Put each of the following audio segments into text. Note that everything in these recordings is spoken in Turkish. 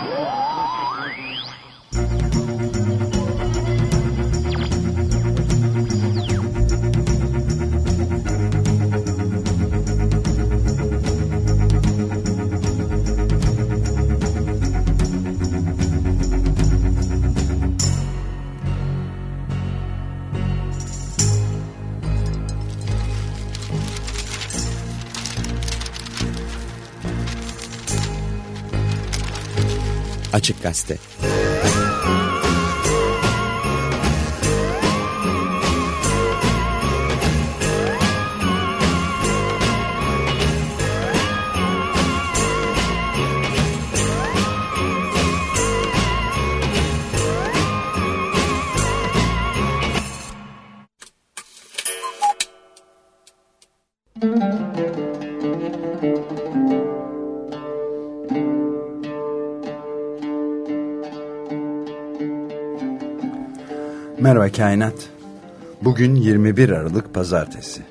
Oh! Açık Gazete Kainat. Bugün 21 Aralık Pazartesi.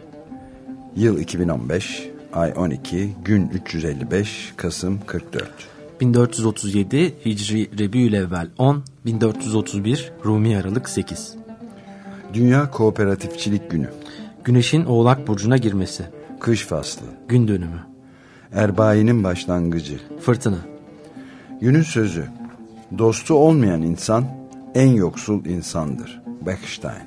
Yıl 2015, ay 12, gün 355, Kasım 44. 1437 Hicri Rebiülevvel 10, 1431 Rumi Aralık 8. Dünya Kooperatifçilik Günü. Güneşin Oğlak Burcu'na girmesi. Kış faslı. Gün dönümü. Erbayinin başlangıcı. Fırtına. Günün sözü. Dostu olmayan insan en yoksul insandır. Bechstein.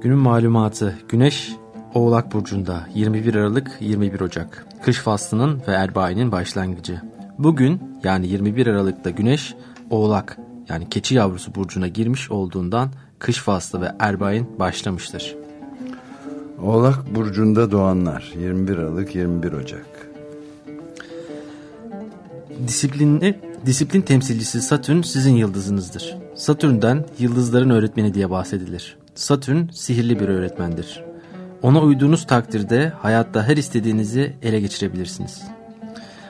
Günün malumatı. Güneş Oğlak Burcu'nda 21 Aralık 21 Ocak. Kış faslının ve Erbayinin başlangıcı. Bugün yani 21 Aralık'ta Güneş Oğlak yani keçi yavrusu burcuna girmiş olduğundan kış faslı ve Erbayin başlamıştır. Oğlak Burcu'nda doğanlar 21 Aralık 21 Ocak. Disiplinli, disiplin temsilcisi Satürn sizin yıldızınızdır. Satürn'den yıldızların öğretmeni diye bahsedilir. Satürn sihirli bir öğretmendir. Ona uyduğunuz takdirde hayatta her istediğinizi ele geçirebilirsiniz.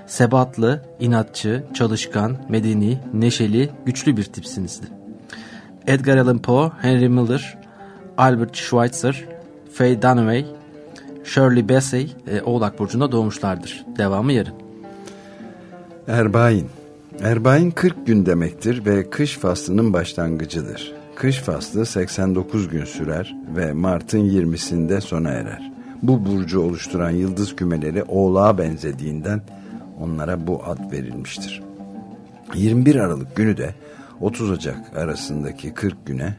Sebatlı, inatçı, çalışkan, medeni, neşeli, güçlü bir tipsinizdir. Edgar Allan Poe, Henry Miller, Albert Schweitzer, Faye Dunaway, Shirley Bassey e, Oğlak Burcu'nda doğmuşlardır. Devamı yarın. Erbayin. Erbayin 40 gün demektir ve kış faslının başlangıcıdır. Kış faslı 89 gün sürer ve Mart'ın 20'sinde sona erer. Bu burcu oluşturan yıldız kümeleri oğlağa benzediğinden onlara bu ad verilmiştir. 21 Aralık günü de 30 Ocak arasındaki 40 güne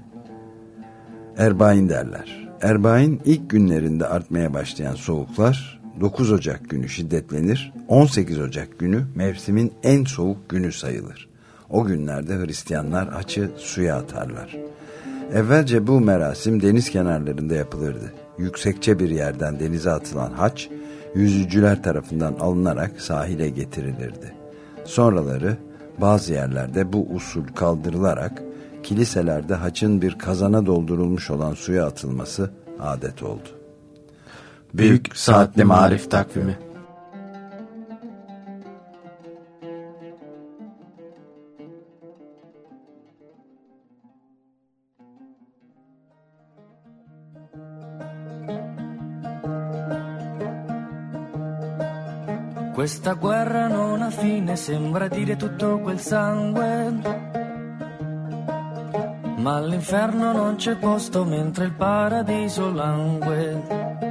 Erbayin derler. Erbayin ilk günlerinde artmaya başlayan soğuklar 9 Ocak günü şiddetlenir. 18 Ocak günü mevsimin en soğuk günü sayılır. O günlerde Hristiyanlar açı suya atarlar. Evvelce bu merasim deniz kenarlarında yapılırdı. Yüksekçe bir yerden denize atılan haç, yüzücüler tarafından alınarak sahile getirilirdi. Sonraları bazı yerlerde bu usul kaldırılarak kiliselerde haçın bir kazana doldurulmuş olan suya atılması adet oldu. Büyük Saatli Marif Takvimi Questa guerra non ha fine, sembra dire tutto quel sangue. Ma all'inferno non c'è posto mentre il paradiso langue.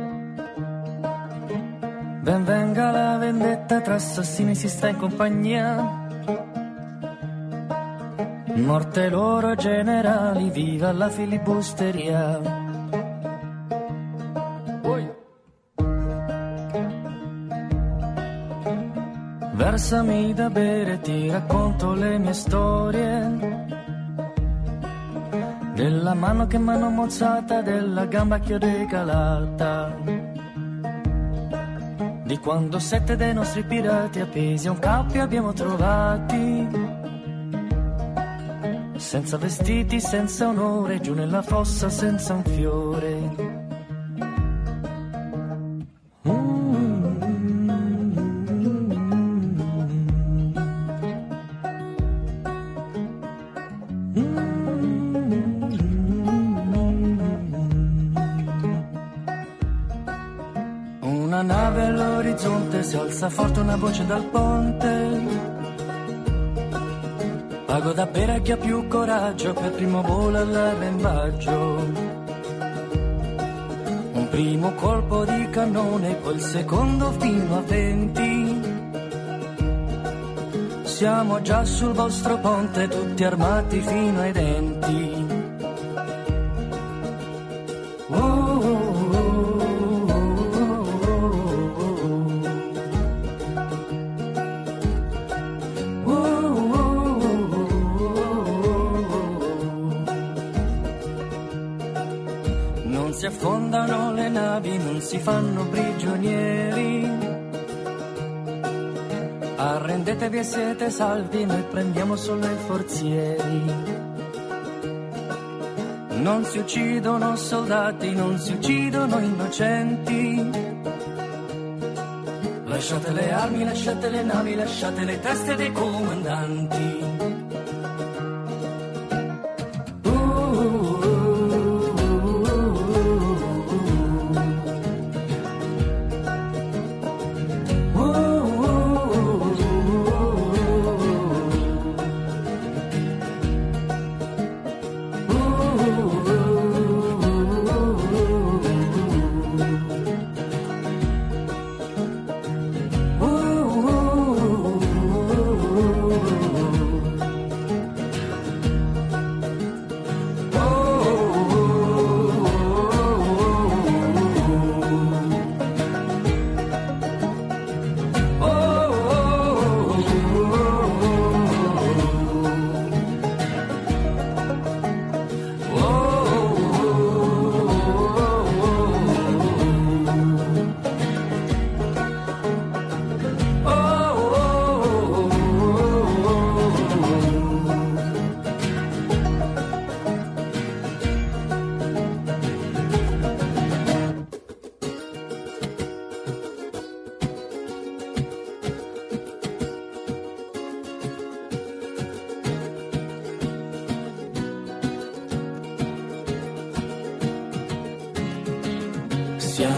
Ben venga la vendetta tra assassini, si sta in compagnia. Morte loro generali, viva la filibusteria. Versami da bere, ti racconto le mie storie. Della mano che m'hanno mozzata, della gamba che ho decalata. Di quando sette dei nostri pirati appesi a un cappio abbiamo trovati. Senza vestiti, senza onore, giù nella fossa senza un fiore. Voce dal ponte. Pago da bere a chi ha più coraggio per primo volo all'arrembaggio. Un primo colpo di cannone, poi il secondo fino a venti. Siamo già sul vostro ponte, tutti armati fino ai denti. E siete salvi, noi prendiamo solo i forzieri. Non si uccidono soldati, non si uccidono innocenti. Lasciate le armi, lasciate le navi, lasciate le teste dei comandanti.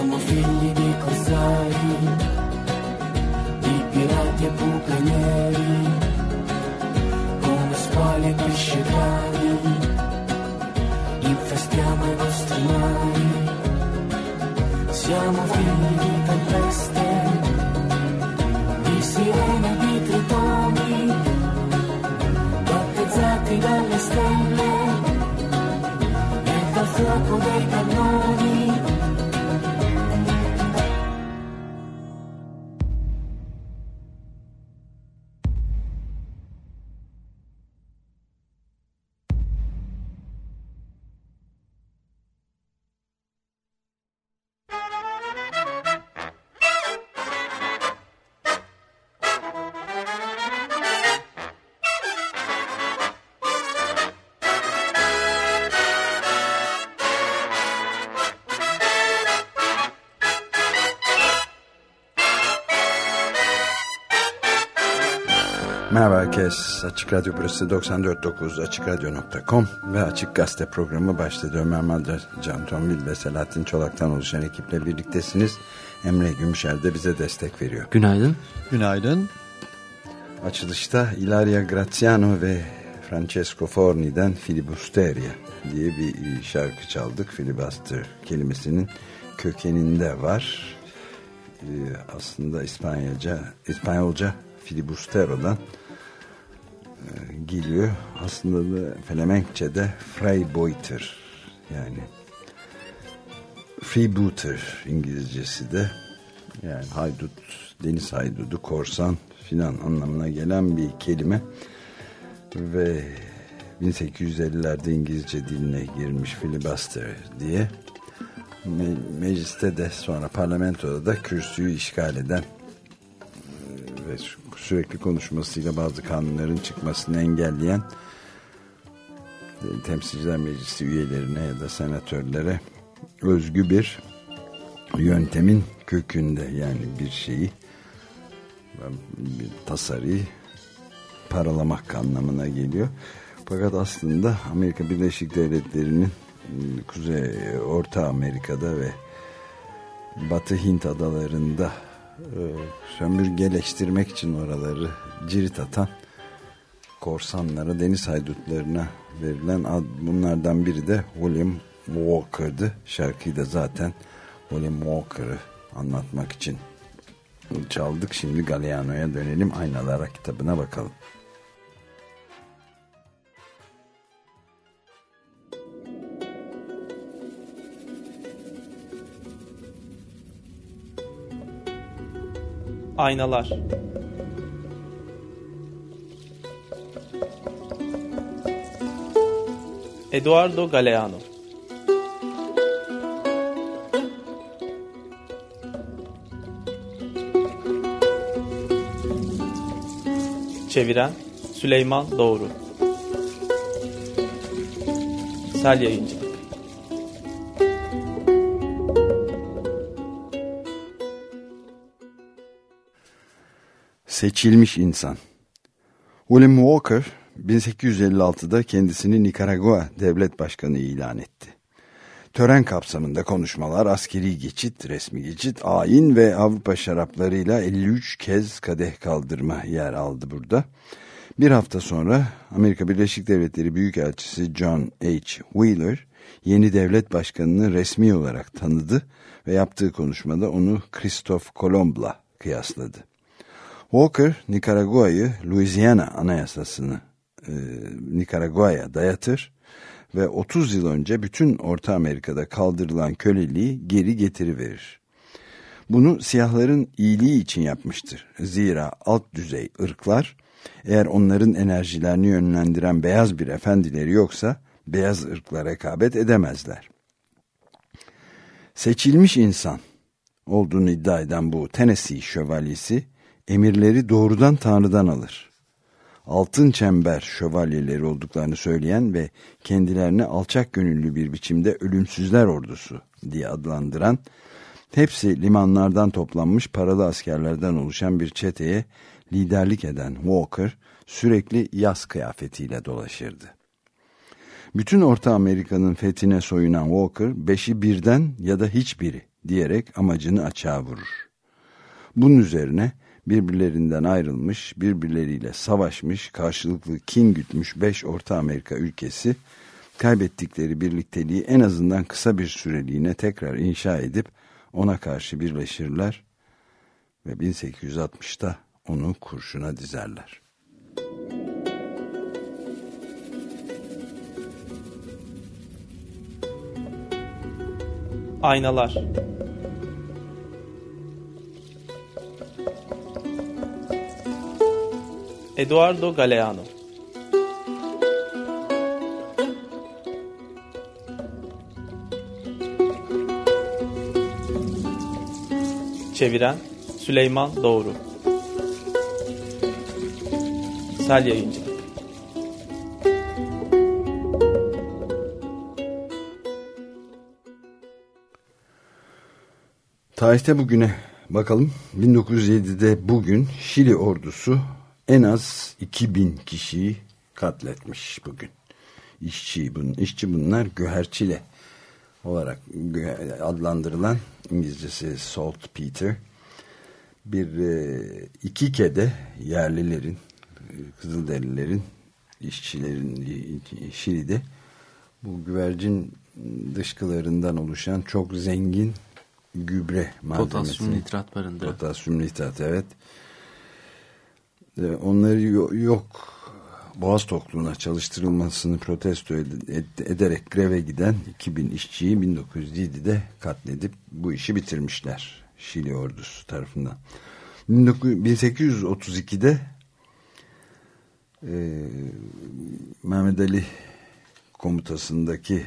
Siamo figli di corsari, di pirati e bucanieri, come squali e pesci grani, infestiamo i vostri mari. Siamo figli di Açık Radyo burası 94.9 AçıkRadyo.com ve Açık Gazete programı başladı. Ömer Madra, Can Tombil ve Selahattin Çolak'tan oluşan ekiple birliktesiniz. Emre Gümüşer de bize destek veriyor. Günaydın. Günaydın. Açılışta Ilaria Graziano ve Francesco Forni'den Filibusteria diye bir şarkı çaldık. Filibuster kelimesinin kökeninde var. Ee, aslında İspanyolca, İspanyolca filibustero'dan geliyor. Aslında da Flemenkçe'de Freibeuter yani freebooter İngilizcesi de yani haydut, deniz haydudu, korsan filan anlamına gelen bir kelime ve 1850'lerde İngilizce diline girmiş filibuster diye Me- mecliste de sonra parlamentoda da kürsüyü işgal eden ve sürekli konuşmasıyla bazı kanunların çıkmasını engelleyen e, temsilciler meclisi üyelerine ya da senatörlere özgü bir yöntemin kökünde yani bir şeyi bir tasarıyı paralamak anlamına geliyor. Fakat aslında Amerika Birleşik Devletleri'nin Kuzey Orta Amerika'da ve Batı Hint adalarında sömürgeleştirmek için oraları cirit atan korsanlara, deniz haydutlarına verilen ad, bunlardan biri de William Walker'dı. Şarkıyı da zaten William Walker'ı anlatmak için çaldık. Şimdi Galeano'ya dönelim. Aynalara kitabına bakalım. Aynalar. Eduardo Galeano. Çeviren Süleyman Doğru. Sel Yayıncı Seçilmiş insan William Walker 1856'da kendisini Nikaragua devlet başkanı ilan etti. Tören kapsamında konuşmalar, askeri geçit, resmi geçit, ayin ve Avrupa şaraplarıyla 53 kez kadeh kaldırma yer aldı burada. Bir hafta sonra Amerika Birleşik Devletleri Büyükelçisi John H. Wheeler yeni devlet başkanını resmi olarak tanıdı ve yaptığı konuşmada onu Christoph Kolomb'la kıyasladı. Walker, Nikaragua'yı Louisiana Anayasası'nı e, Nikaragua'ya dayatır ve 30 yıl önce bütün Orta Amerika'da kaldırılan köleliği geri getiriverir. Bunu siyahların iyiliği için yapmıştır. Zira alt düzey ırklar eğer onların enerjilerini yönlendiren beyaz bir efendileri yoksa beyaz ırkla rekabet edemezler. Seçilmiş insan olduğunu iddia eden bu Tennessee şövalyesi emirleri doğrudan Tanrı'dan alır. Altın çember şövalyeleri olduklarını söyleyen ve kendilerini alçak gönüllü bir biçimde ölümsüzler ordusu diye adlandıran, hepsi limanlardan toplanmış paralı askerlerden oluşan bir çeteye liderlik eden Walker sürekli yaz kıyafetiyle dolaşırdı. Bütün Orta Amerika'nın fethine soyunan Walker, beşi birden ya da hiçbiri diyerek amacını açığa vurur. Bunun üzerine birbirlerinden ayrılmış, birbirleriyle savaşmış, karşılıklı kin gütmüş beş Orta Amerika ülkesi, kaybettikleri birlikteliği en azından kısa bir süreliğine tekrar inşa edip ona karşı birleşirler ve 1860'ta onu kurşuna dizerler. Aynalar Eduardo Galeano. Çeviren Süleyman Doğru. Sel Yayıncı. Tarihte bugüne bakalım. 1907'de bugün Şili ordusu en az 2000 kişiyi katletmiş bugün. İşçi, bun, işçi bunlar Göherçile olarak adlandırılan İngilizcesi Salt Peter bir e, iki kede yerlilerin Kızılderililerin işçilerin Şili'de bu güvercin dışkılarından oluşan çok zengin gübre malzemesi. Potasyum nitrat barındıran. Potasyum nitrat evet. Ee, onları yok boğaz tokluğuna çalıştırılmasını protesto ederek greve giden 2000 işçiyi 1907'de katledip bu işi bitirmişler Şili ordusu tarafından. 1832'de e, Mehmet Ali komutasındaki e,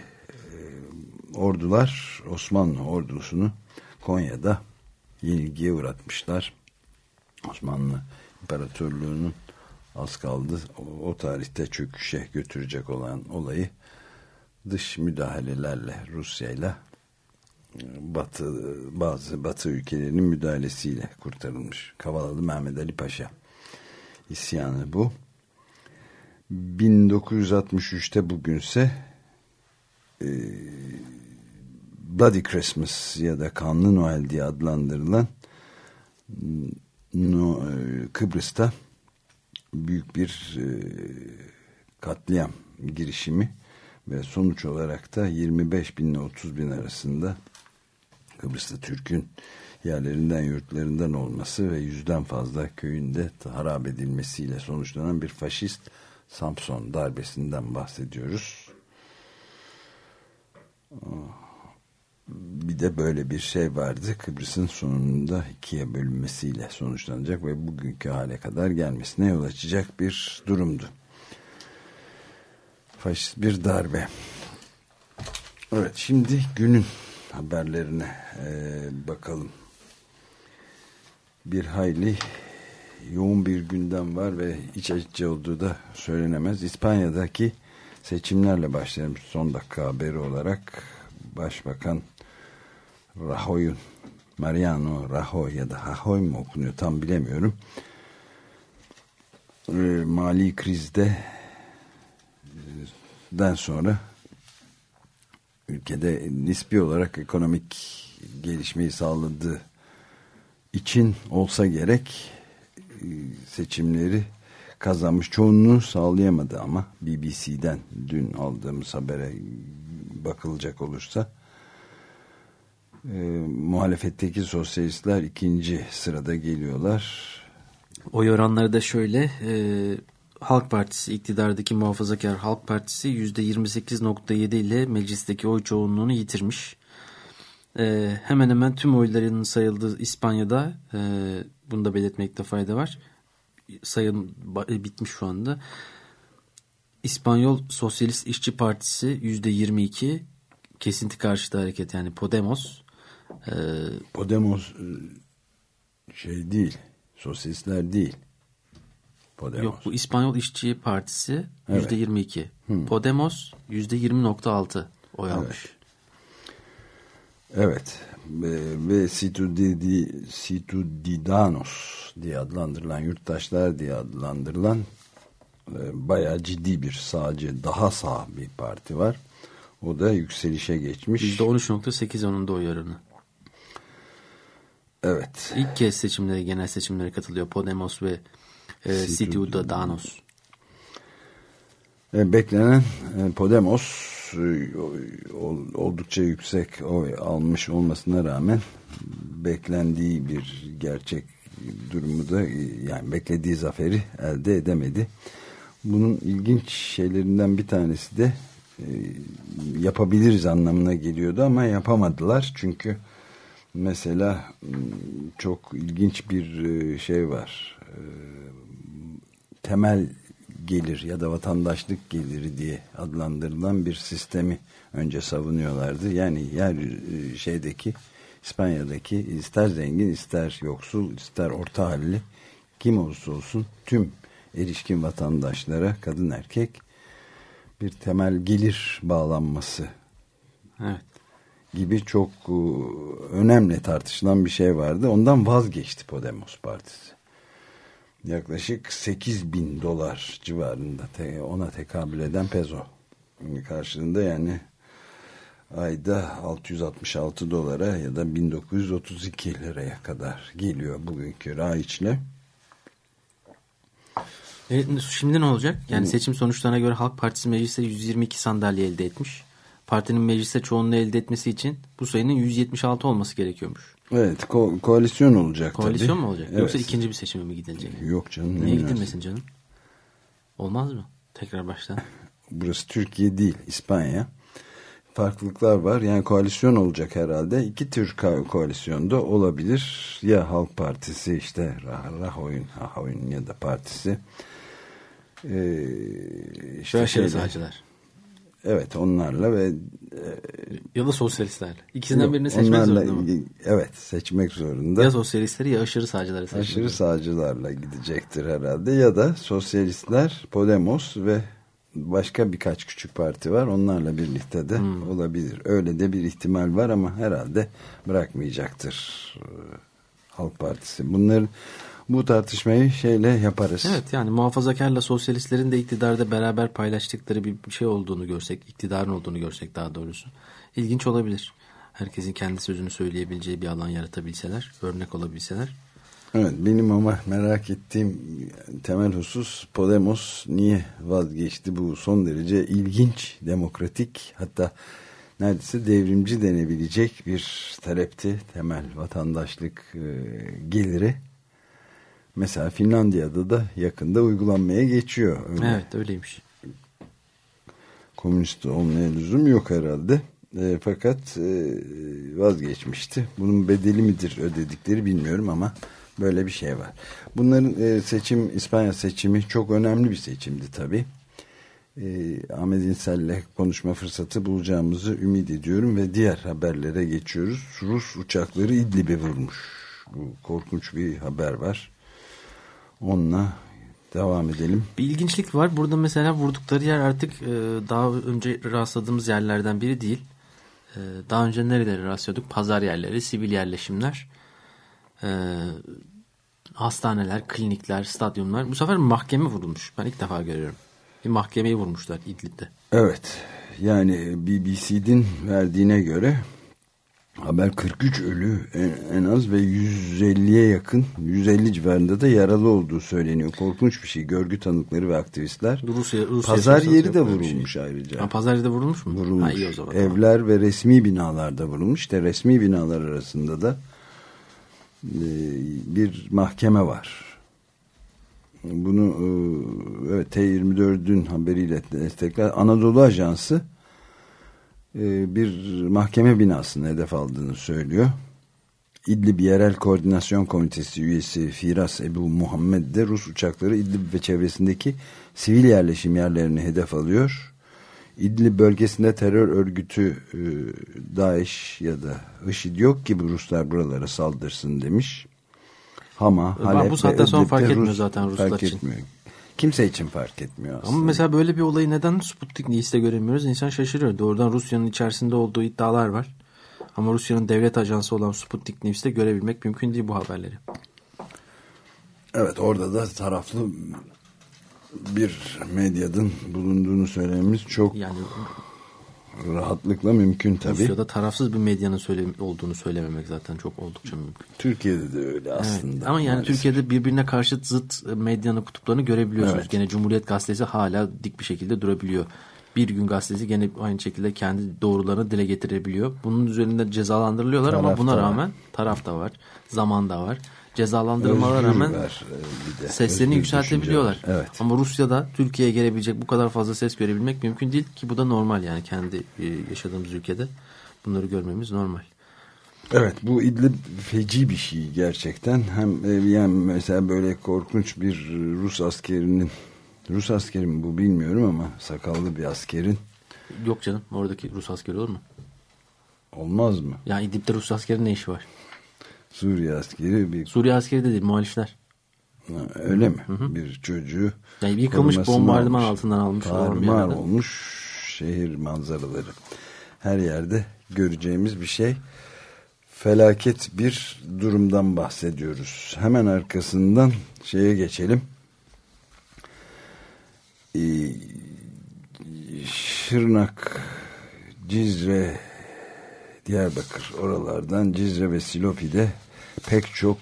ordular Osmanlı ordusunu Konya'da yenilgiye uğratmışlar. Osmanlı İmparatorluğu'nun az kaldı o, o tarihte çöküşe götürecek olan olayı dış müdahalelerle Rusya'yla Batı bazı Batı ülkelerinin müdahalesiyle kurtarılmış. Kavalalı Mehmet Ali Paşa isyanı bu. 1963'te bugünse e, Bloody Christmas ya da Kanlı Noel diye adlandırılan e, Kıbrıs'ta büyük bir e, katliam girişimi ve sonuç olarak da 25 bin ile 30 bin arasında Kıbrıs'ta Türk'ün yerlerinden yurtlarından olması ve yüzden fazla köyünde harap edilmesiyle sonuçlanan bir faşist Samson darbesinden bahsediyoruz. Bir de böyle bir şey vardı. Kıbrıs'ın sonunda ikiye bölünmesiyle sonuçlanacak ve bugünkü hale kadar gelmesine yol açacak bir durumdu. Faşist bir darbe. Evet şimdi günün haberlerine e, bakalım. Bir hayli yoğun bir gündem var ve iç açıcı olduğu da söylenemez. İspanya'daki seçimlerle başlayalım. Son dakika haberi olarak Başbakan Rajoy'un Mariano Rajoy ya da Rajoy mu okunuyor tam bilemiyorum. E, mali krizde e, den sonra ülkede nispi olarak ekonomik gelişmeyi sağladığı için olsa gerek e, seçimleri kazanmış. Çoğunluğu sağlayamadı ama BBC'den dün aldığımız habere bakılacak olursa e, muhalefetteki sosyalistler ikinci sırada geliyorlar. Oy oranları da şöyle e, Halk Partisi iktidardaki muhafazakar Halk Partisi %28.7 ile meclisteki oy çoğunluğunu yitirmiş. E, hemen hemen tüm oyların sayıldığı İspanya'da e, bunu da belirtmekte fayda var. Sayım bitmiş şu anda. İspanyol Sosyalist İşçi Partisi %22 kesinti karşıtı hareket yani Podemos. E, Podemos e, şey değil sosyalistler değil. Podemos. Yok bu İspanyol İşçi Partisi yüzde yirmi iki. Podemos yüzde yirmi nokta altı oy almış. Evet. Ve Situdidanos diye adlandırılan yurttaşlar diye adlandırılan e, bayağı ciddi bir sağcı daha sağ bir parti var. O da yükselişe geçmiş. %13.8 onun da oy oranı. Evet. İlk kez seçimlere, genel seçimlere katılıyor Podemos ve e, Ciudadanos. E, beklenen e, Podemos e, oldukça yüksek oy almış olmasına rağmen beklendiği bir gerçek durumu da yani beklediği zaferi elde edemedi. Bunun ilginç şeylerinden bir tanesi de e, yapabiliriz anlamına geliyordu ama yapamadılar çünkü mesela çok ilginç bir e, şey var temel gelir ya da vatandaşlık geliri diye adlandırılan bir sistemi önce savunuyorlardı. Yani yer e, şeydeki İspanya'daki ister zengin ister yoksul ister orta halli kim olursa olsun tüm erişkin vatandaşlara kadın erkek bir temel gelir bağlanması evet. Gibi çok e, önemli tartışılan bir şey vardı. Ondan vazgeçti Podemos Partisi yaklaşık 8 bin dolar civarında ona tekabül eden pezo karşılığında yani ayda 666 dolara ya da 1932 liraya kadar geliyor bugünkü raiçle. E, şimdi ne olacak? Yani seçim sonuçlarına göre Halk Partisi mecliste 122 sandalye elde etmiş. Partinin mecliste çoğunluğu elde etmesi için bu sayının 176 olması gerekiyormuş. Evet ko koalisyon olacak koalisyon tabii. mu olacak? Evet. Yoksa ikinci bir seçime mi gidilecek? Yok canım. Niye gidilmesin canım? Olmaz mı? Tekrar baştan. Burası Türkiye değil İspanya. Farklılıklar var. Yani koalisyon olacak herhalde. İki tür koalisyonda olabilir. Ya Halk Partisi işte Rahoy'un Rahoy'un ya da partisi. Ee, işte Aşırı sağcılar. Evet onlarla ve e, ya da sosyalistlerle. İkisinden yok, birini seçmek onlarla, zorunda mı? Evet seçmek zorunda. Ya sosyalistleri ya aşırı sağcıları seçmek Aşırı sağcılarla gidecektir herhalde ya da sosyalistler Podemos ve başka birkaç küçük parti var. Onlarla birlikte de hmm. olabilir. Öyle de bir ihtimal var ama herhalde bırakmayacaktır e, Halk Partisi. Bunların bu tartışmayı şeyle yaparız. Evet yani muhafazakarla sosyalistlerin de iktidarda beraber paylaştıkları bir şey olduğunu görsek, iktidarın olduğunu görsek daha doğrusu. ilginç olabilir. Herkesin kendi sözünü söyleyebileceği bir alan yaratabilseler, örnek olabilseler. Evet benim ama merak ettiğim temel husus Podemos niye vazgeçti bu son derece ilginç, demokratik hatta neredeyse devrimci denebilecek bir talepti temel vatandaşlık e, geliri. Mesela Finlandiya'da da yakında uygulanmaya geçiyor. Öyle. Evet öyleymiş. Komünist olmaya lüzum yok herhalde. E, fakat e, vazgeçmişti. Bunun bedeli midir ödedikleri bilmiyorum ama böyle bir şey var. Bunların e, seçim İspanya seçimi çok önemli bir seçimdi tabii. E, Ahmet İnsel'le konuşma fırsatı bulacağımızı ümit ediyorum ve diğer haberlere geçiyoruz. Rus uçakları İdlib'e vurmuş. Bu korkunç bir haber var. Onunla devam edelim. Bir ilginçlik var. Burada mesela vurdukları yer artık e, daha önce rastladığımız yerlerden biri değil. E, daha önce nereleri rastlıyorduk? Pazar yerleri, sivil yerleşimler, e, hastaneler, klinikler, stadyumlar. Bu sefer mahkeme vurulmuş. Ben ilk defa görüyorum. Bir mahkemeyi vurmuşlar İdlib'de. Evet. Yani BBC'nin verdiğine göre haber 43 ölü en, az ve 150'ye yakın 150 civarında da yaralı olduğu söyleniyor. Korkunç bir şey. Görgü tanıkları ve aktivistler. Rusya, Rusya pazar yeri de vurulmuş şey. ayrıca. Ha, pazar yeri de vurulmuş mu? Vurulmuş. Ha, iyi o zaman. Evler ve resmi binalarda vurulmuş. İşte resmi binalar arasında da e, bir mahkeme var. Bunu e, evet T24'ün haberiyle destekler. Anadolu Ajansı bir mahkeme binasını hedef aldığını söylüyor. İdlib Yerel Koordinasyon Komitesi üyesi Firas Ebu Muhammed de Rus uçakları İdlib ve çevresindeki sivil yerleşim yerlerini hedef alıyor. İdlib bölgesinde terör örgütü e, DAEŞ ya da IŞİD yok ki bu Ruslar buralara saldırsın demiş. Hama, Halep bu saatten sonra fark etmiyor Rus, zaten Ruslar fark için. Etmiyor. Kimse için fark etmiyor aslında. Ama mesela böyle bir olayı neden Sputnik News'te göremiyoruz? İnsan şaşırıyor. Doğrudan Rusya'nın içerisinde olduğu iddialar var. Ama Rusya'nın devlet ajansı olan Sputnik News'te görebilmek mümkün değil bu haberleri. Evet orada da taraflı bir medyanın bulunduğunu söylememiz çok yani rahatlıkla mümkün tabii. Rusya'da tarafsız bir medyanın söyle, olduğunu söylememek zaten çok oldukça mümkün. Türkiye'de de öyle aslında. Evet, ama yani maalesef. Türkiye'de birbirine karşı zıt medyanın kutuplarını görebiliyorsunuz. Evet. Gene Cumhuriyet Gazetesi hala dik bir şekilde durabiliyor. Bir gün gazetesi gene aynı şekilde kendi doğrularını dile getirebiliyor. Bunun üzerinde cezalandırılıyorlar taraf ama buna rağmen var. taraf da var, zaman da var cezalandırmalara rağmen e, seslerini yükseltebiliyorlar. Evet. Ama Rusya'da Türkiye'ye gelebilecek bu kadar fazla ses görebilmek mümkün değil ki bu da normal yani kendi e, yaşadığımız ülkede bunları görmemiz normal. Evet bu İdlib feci bir şey gerçekten. Hem e, yani mesela böyle korkunç bir Rus askerinin Rus askeri mi bu bilmiyorum ama sakallı bir askerin. Yok canım oradaki Rus askeri olur mu? Olmaz mı? Yani İdlib'de Rus askerinin ne işi var? Suriye askeri bir... Suriye askeri de değil muhalifler. öyle mi? Hı hı. Bir çocuğu yani yıkılmış bombardıman almış. altından almış. Tarumar olmuş şehir manzaraları. Her yerde göreceğimiz bir şey. Felaket bir durumdan bahsediyoruz. Hemen arkasından şeye geçelim. Ee, Şırnak, Cizre, Diyarbakır oralardan Cizre ve Silopi'de pek çok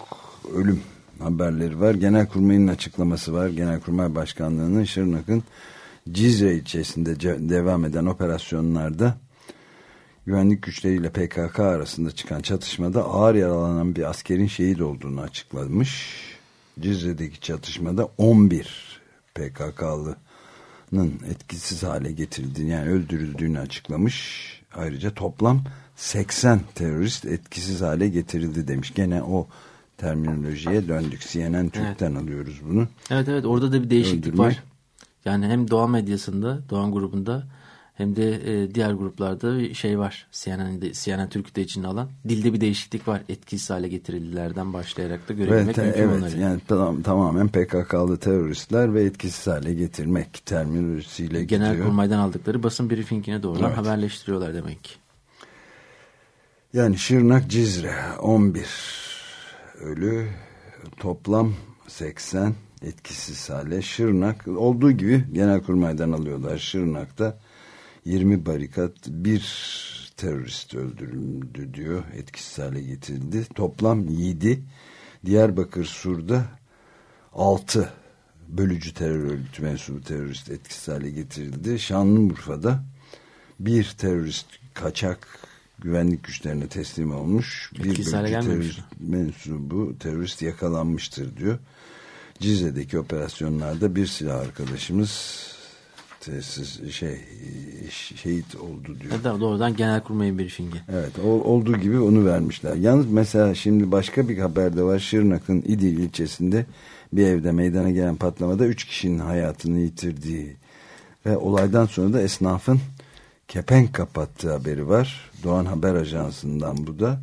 ölüm haberleri var. Genelkurmay'ın açıklaması var. Genelkurmay Başkanlığı'nın Şırnak'ın Cizre ilçesinde devam eden operasyonlarda güvenlik güçleriyle PKK arasında çıkan çatışmada ağır yaralanan bir askerin şehit olduğunu açıklamış. Cizre'deki çatışmada 11 PKK'lının etkisiz hale getirildiğini yani öldürüldüğünü açıklamış. Ayrıca toplam 80 terörist etkisiz hale getirildi demiş. Gene o terminolojiye döndük. CNN Türk'ten evet. alıyoruz bunu. Evet evet orada da bir değişiklik Öldürmek. var. Yani hem Doğan medyasında, Doğan grubunda hem de e, diğer gruplarda bir şey var. CNN'de, CNN Türk'te içine alan. Dilde bir değişiklik var. Etkisiz hale getirildilerden başlayarak da görebilmek evet, mümkün evet, onları. Yani tam, tamamen PKK'lı teröristler ve etkisiz hale getirmek terminolojisiyle Genel gidiyor. Kurmaydan aldıkları basın briefingine doğrudan evet. haberleştiriyorlar demek ki. Yani Şırnak Cizre 11 ölü toplam 80 etkisiz hale. Şırnak olduğu gibi genelkurmaydan alıyorlar. Şırnak'ta 20 barikat bir terörist öldürüldü diyor. Etkisiz hale getirildi. Toplam 7 Diyarbakır Sur'da 6 bölücü terör örgütü mensubu terörist etkisiz hale getirildi. Şanlıurfa'da bir terörist kaçak güvenlik güçlerine teslim olmuş. Bir Etkisiz bölücü terörist mensubu terörist yakalanmıştır diyor. Cize'deki operasyonlarda bir silah arkadaşımız tesis şey şehit oldu diyor. Da doğrudan genelkurmayın briefingi. Evet o- olduğu gibi onu vermişler. Yalnız mesela şimdi başka bir haber de var. Şırnak'ın İdil ilçesinde bir evde meydana gelen patlamada 3 kişinin hayatını yitirdiği ve olaydan sonra da esnafın kepenk kapattığı haberi var. Doğan Haber Ajansı'ndan bu da.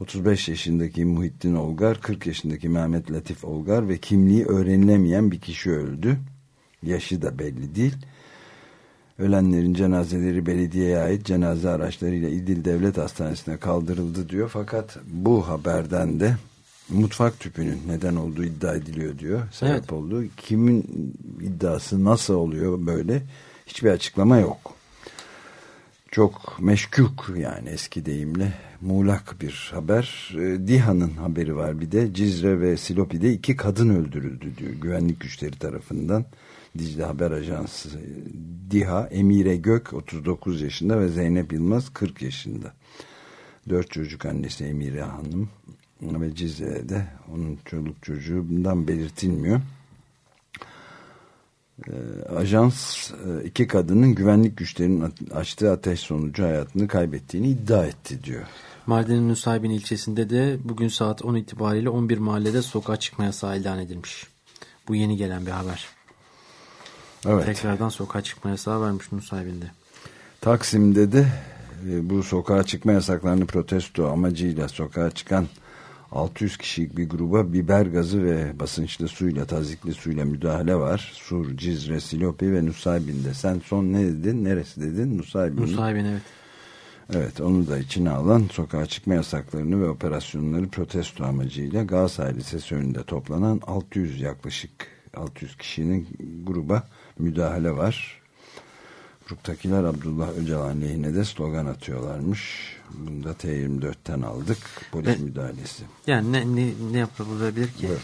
35 yaşındaki Muhittin Olgar, 40 yaşındaki Mehmet Latif Olgar ve kimliği öğrenilemeyen bir kişi öldü. Yaşı da belli değil. Ölenlerin cenazeleri belediyeye ait cenaze araçlarıyla İdil Devlet Hastanesi'ne kaldırıldı diyor. Fakat bu haberden de mutfak tüpünün neden olduğu iddia ediliyor diyor. Sebep Evet. olduğu. Kimin iddiası nasıl oluyor böyle hiçbir açıklama yok. Çok meşkuk yani eski deyimle muğlak bir haber. Ee, DİHA'nın haberi var bir de. Cizre ve Silopi'de iki kadın öldürüldü diyor güvenlik güçleri tarafından. Dicle Haber Ajansı DİHA Emire Gök 39 yaşında ve Zeynep Yılmaz 40 yaşında. Dört çocuk annesi Emire Hanım ve Cizre'de onun çoluk çocuğundan belirtilmiyor. Ee, ajans e, iki kadının güvenlik güçlerinin açtığı ateş sonucu hayatını kaybettiğini iddia etti diyor. Mardin'in Nusaybin ilçesinde de bugün saat 10 itibariyle 11 mahallede sokağa çıkma yasağı ilan edilmiş. Bu yeni gelen bir haber. Evet. Tekrardan sokağa çıkma yasağı vermiş Nusaybin'de. Taksim'de de e, bu sokağa çıkma yasaklarını protesto amacıyla sokağa çıkan 600 kişilik bir gruba biber gazı ve basınçlı suyla, tazikli suyla müdahale var. Sur, Cizre, Silopi ve Nusaybin'de. Sen son ne dedin? Neresi dedin? Nusaybin. Nusaybin evet. Evet onu da içine alan sokağa çıkma yasaklarını ve operasyonları protesto amacıyla Galatasaray Lisesi önünde toplanan 600 yaklaşık 600 kişinin gruba müdahale var. Gruptakiler Abdullah Öcalan lehine de slogan atıyorlarmış. Bunu da T24'ten aldık. Polis Ve- müdahalesi. Yani ne, ne, ne yapılabilir ki? Evet.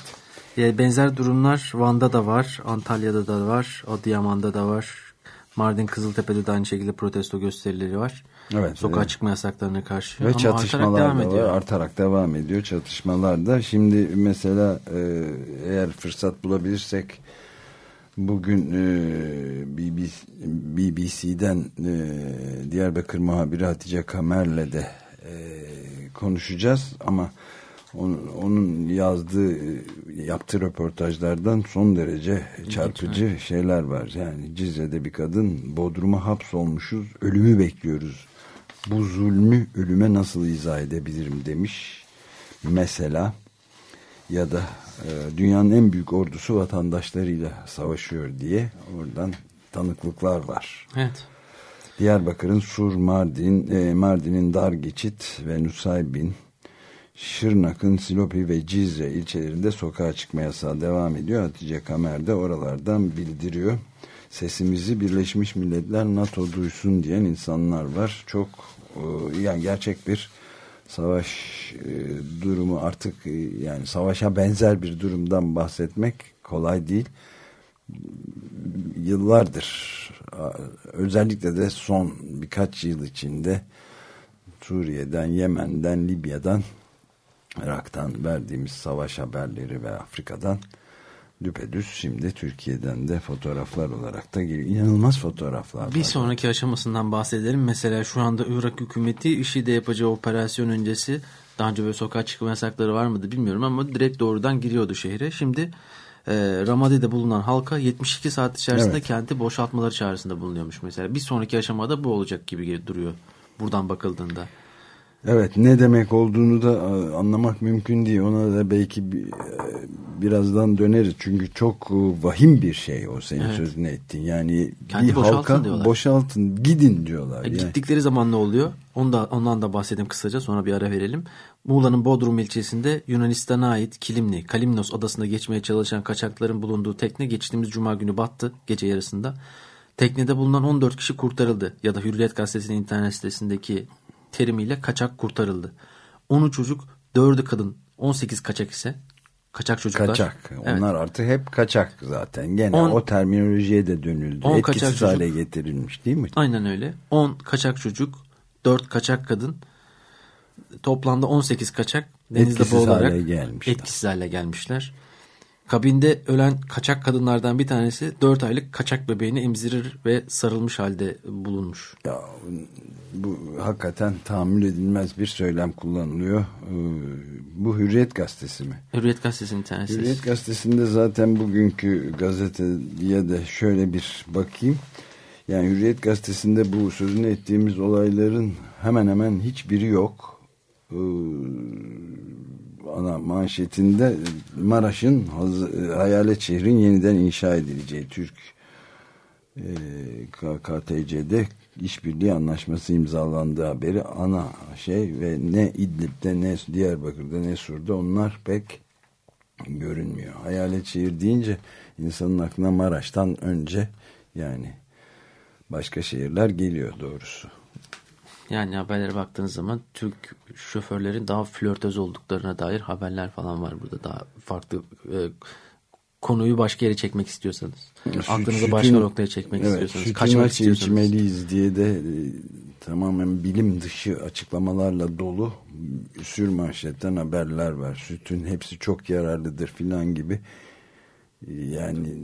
E, benzer durumlar Van'da da var, Antalya'da da var, Adıyaman'da da var. Mardin Kızıltepe'de de aynı şekilde protesto gösterileri var. Evet, Sokağa evet. çıkma yasaklarına karşı. Ve Ama artarak çatışmalar devam da var. ediyor. Artarak devam ediyor çatışmalar da. Şimdi mesela e, eğer fırsat bulabilirsek bugün e, BBC, BBC'den e, Diyarbakır muhabiri Hatice Kamer'le de e, konuşacağız ama onun, onun yazdığı e, yaptığı röportajlardan son derece çarpıcı şeyler var. Yani Cizre'de bir kadın Bodrum'a hapsolmuşuz ölümü bekliyoruz. Bu zulmü ölüme nasıl izah edebilirim demiş. Mesela ya da dünyanın en büyük ordusu vatandaşlarıyla savaşıyor diye oradan tanıklıklar var. Evet. Diyarbakır'ın Sur, Mardin, e, Mardin'in Dargeçit ve Nusaybin, Şırnak'ın Silopi ve Cizre ilçelerinde sokağa çıkma yasağı devam ediyor. Hatice Kamer de oralardan bildiriyor. Sesimizi Birleşmiş Milletler NATO duysun diyen insanlar var. Çok e, yani gerçek bir savaş e, durumu artık e, yani savaşa benzer bir durumdan bahsetmek kolay değil. Yıllardır özellikle de son birkaç yıl içinde Suriye'den, Yemen'den, Libya'dan Irak'tan verdiğimiz savaş haberleri ve Afrika'dan düpedüz şimdi Türkiye'den de fotoğraflar olarak da geliyor. İnanılmaz fotoğraflar var. Bir sonraki aşamasından bahsedelim. Mesela şu anda Irak hükümeti IŞİD'e yapacağı operasyon öncesi daha önce böyle sokağa çıkma yasakları var mıydı bilmiyorum ama direkt doğrudan giriyordu şehre. Şimdi e, Ramadi'de bulunan halka 72 saat içerisinde Evet. kenti boşaltmaları çağrısında bulunuyormuş mesela. Bir sonraki aşamada bu olacak gibi duruyor buradan bakıldığında. Evet ne demek olduğunu da e, anlamak mümkün değil. Ona da belki e, birazdan döneriz. Çünkü çok e, vahim bir şey o senin Evet. sözünü ettin. Yani Kenti bir boşaltın halka diyorlar. boşaltın gidin diyorlar. E, Yani. Gittikleri zaman ne oluyor? Onu da, ondan da bahsedeyim kısaca sonra bir ara verelim. Muğla'nın Bodrum ilçesinde Yunanistan'a ait Kilimli, Kalimnos adasında geçmeye çalışan kaçakların bulunduğu tekne geçtiğimiz cuma günü battı gece yarısında. Teknede bulunan 14 kişi kurtarıldı ya da Hürriyet Gazetesi'nin internet sitesindeki terimiyle kaçak kurtarıldı. 10'u çocuk, 4'ü kadın, 18 kaçak ise Kaçak çocuklar. Kaçak. Evet. Onlar artık hep kaçak zaten. Gene On- o terminolojiye de dönüldü. On Etkisiz kaçak çocuk. hale getirilmiş değil mi? Aynen öyle. 10 kaçak çocuk, 4 kaçak kadın, toplamda 18 kaçak denizde Etkisiz boğularak hale gelmişler. etkisiz hale gelmişler. Kabinde ölen kaçak kadınlardan bir tanesi 4 aylık kaçak bebeğini emzirir ve sarılmış halde bulunmuş. Ya bu hakikaten tahammül edilmez bir söylem kullanılıyor. Ee, Bu Hürriyet Gazetesi mi? Hürriyet Gazetesi'nin tanesi. Hürriyet Gazetesi'nde zaten bugünkü gazeteye de şöyle bir bakayım. Yani Hürriyet Gazetesi'nde bu sözünü ettiğimiz olayların hemen hemen hiçbiri yok. Ana manşetinde Maraş'ın haz- hayalet şehrin yeniden inşa edileceği Türk e, KKTC'de işbirliği anlaşması imzalandığı haberi ana şey ve ne İdlib'de ne Diyarbakır'da ne Sur'da onlar pek görünmüyor. Hayalet şehir deyince insanın aklına Maraş'tan önce yani başka şehirler geliyor doğrusu. Yani haberlere baktığınız zaman Türk şoförlerin daha flörtöz olduklarına dair haberler falan var burada. Daha farklı e, konuyu başka yere çekmek istiyorsanız. Aklınızı Sütün- başka noktaya çekmek evet, istiyorsanız. Kaçmak istiyorsanız. içmeliyiz diye de e, tamamen bilim dışı açıklamalarla dolu sür manşetten haberler var. Sütün hepsi çok yararlıdır filan gibi. E, Yani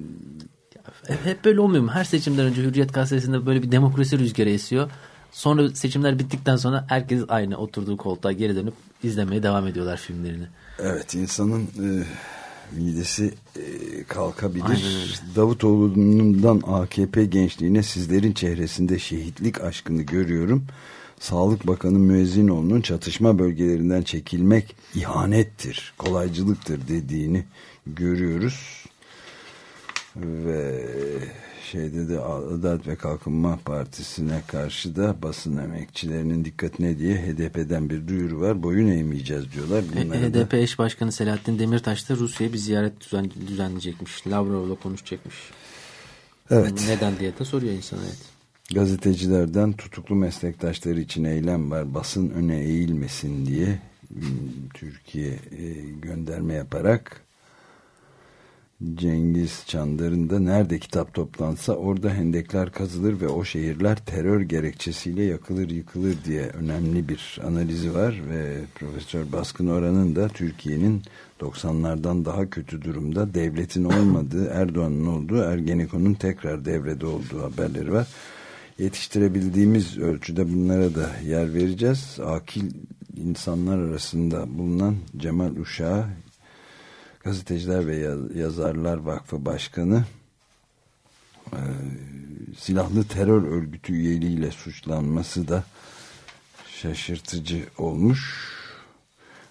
Hep, hep böyle olmuyor mu? Her seçimden önce Hürriyet Gazetesi'nde böyle bir demokrasi rüzgarı esiyor. Sonra seçimler bittikten sonra herkes aynı oturduğu koltuğa geri dönüp izlemeye devam ediyorlar filmlerini. Evet insanın e, midesi e, kalkabilir. Davutoğlu'ndan AKP gençliğine sizlerin çehresinde şehitlik aşkını görüyorum. Sağlık Bakanı Müezzinoğlu'nun çatışma bölgelerinden çekilmek ihanettir, kolaycılıktır dediğini görüyoruz. Ve şeyde de Adalet ve Kalkınma Partisi'ne karşı da basın emekçilerinin dikkatine diye HDP'den bir duyuru var. Boyun eğmeyeceğiz diyorlar. E, Bunları da- HDP eş başkanı Selahattin Demirtaş da Rusya'ya bir ziyaret düzen, düzenleyecekmiş. Lavrov'la konuşacakmış. Evet. Neden diye de soruyor insan evet. Gazetecilerden tutuklu meslektaşları için eylem var. Basın öne eğilmesin diye hmm, Türkiye gönderme yaparak Cengiz Çandar'ın da nerede kitap toplansa orada hendekler kazılır ve o şehirler terör gerekçesiyle yakılır yıkılır diye önemli bir analizi var ve Profesör Baskın Oran'ın da Türkiye'nin 90'lardan daha kötü durumda devletin olmadığı Erdoğan'ın olduğu Ergenekon'un tekrar devrede olduğu haberleri var yetiştirebildiğimiz ölçüde bunlara da yer vereceğiz. Akil insanlar arasında bulunan Cemal Uşağı Gazeteciler ve Yaz- Yazarlar Vakfı Başkanı e, silahlı terör örgütü üyeliğiyle suçlanması da şaşırtıcı olmuş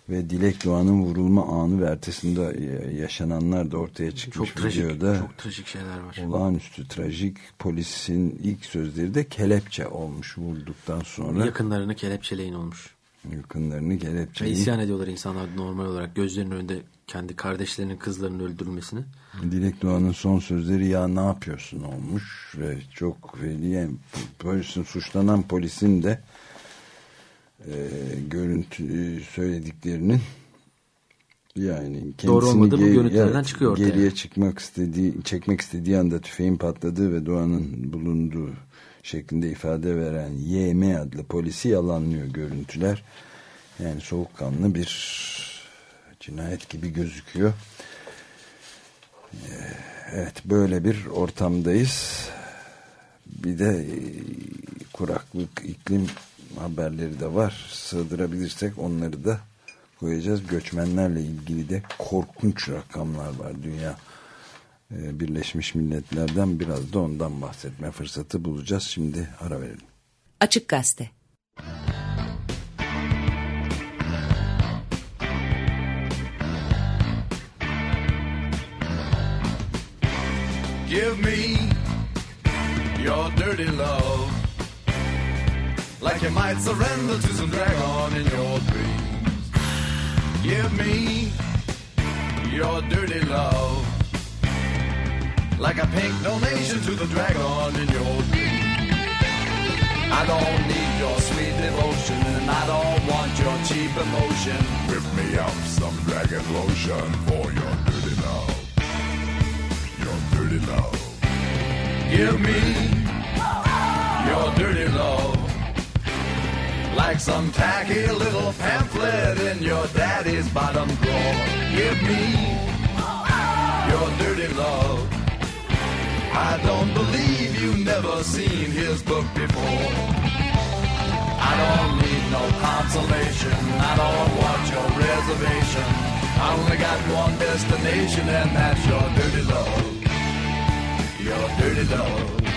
ve Dilek Doğan'ın vurulma anı ve ertesinde e, yaşananlar da ortaya çıkmış Çok trajik, videoda. çok trajik şeyler var. Olağanüstü trajik polisin ilk sözleri de kelepçe olmuş vurduktan sonra Yakınlarını kelepçeleyin olmuş. yakınlarını Ve kelepçeleyip isyan ediyorlar insanlar normal olarak gözlerinin önünde kendi kardeşlerinin kızlarının öldürülmesini. Dilek Doğan'ın son sözleri ya ne yapıyorsun olmuş ve çok yani polisin suçlanan polisin de e, görüntü söylediklerinin yani kendisini Doğru olmadığı bu ge- görüntülerden çıkıyor ortaya. Geriye çıkmak istediği, çekmek istediği anda tüfeğin patladığı ve Doğan'ın bulunduğu şeklinde ifade veren YM adlı polisi yalanlıyor görüntüler. Yani soğukkanlı bir cinayet gibi gözüküyor. Ee, Evet böyle bir ortamdayız. Bir de e, kuraklık, iklim haberleri de var. Sığdırabilirsek onları da koyacağız. Göçmenlerle ilgili de korkunç rakamlar var. Dünya e, Birleşmiş Milletler'den biraz da ondan bahsetme fırsatı bulacağız. Şimdi ara verelim. Açık Gazete Give me your dirty love. Like you might surrender to some dragon in your dreams. Give me your dirty love. Like a pink donation to the dragon in your dreams. I don't need your sweet devotion and I don't want your cheap emotion. Whip me up some dragon lotion for your dirty love. Dirty love. Give me your dirty love. Like some tacky little pamphlet in your daddy's bottom drawer. Give me your dirty love. I don't believe you've never seen his book before. I don't need no consolation. I don't want your reservation. I only got one destination, and that's your dirty love. Your dirty love.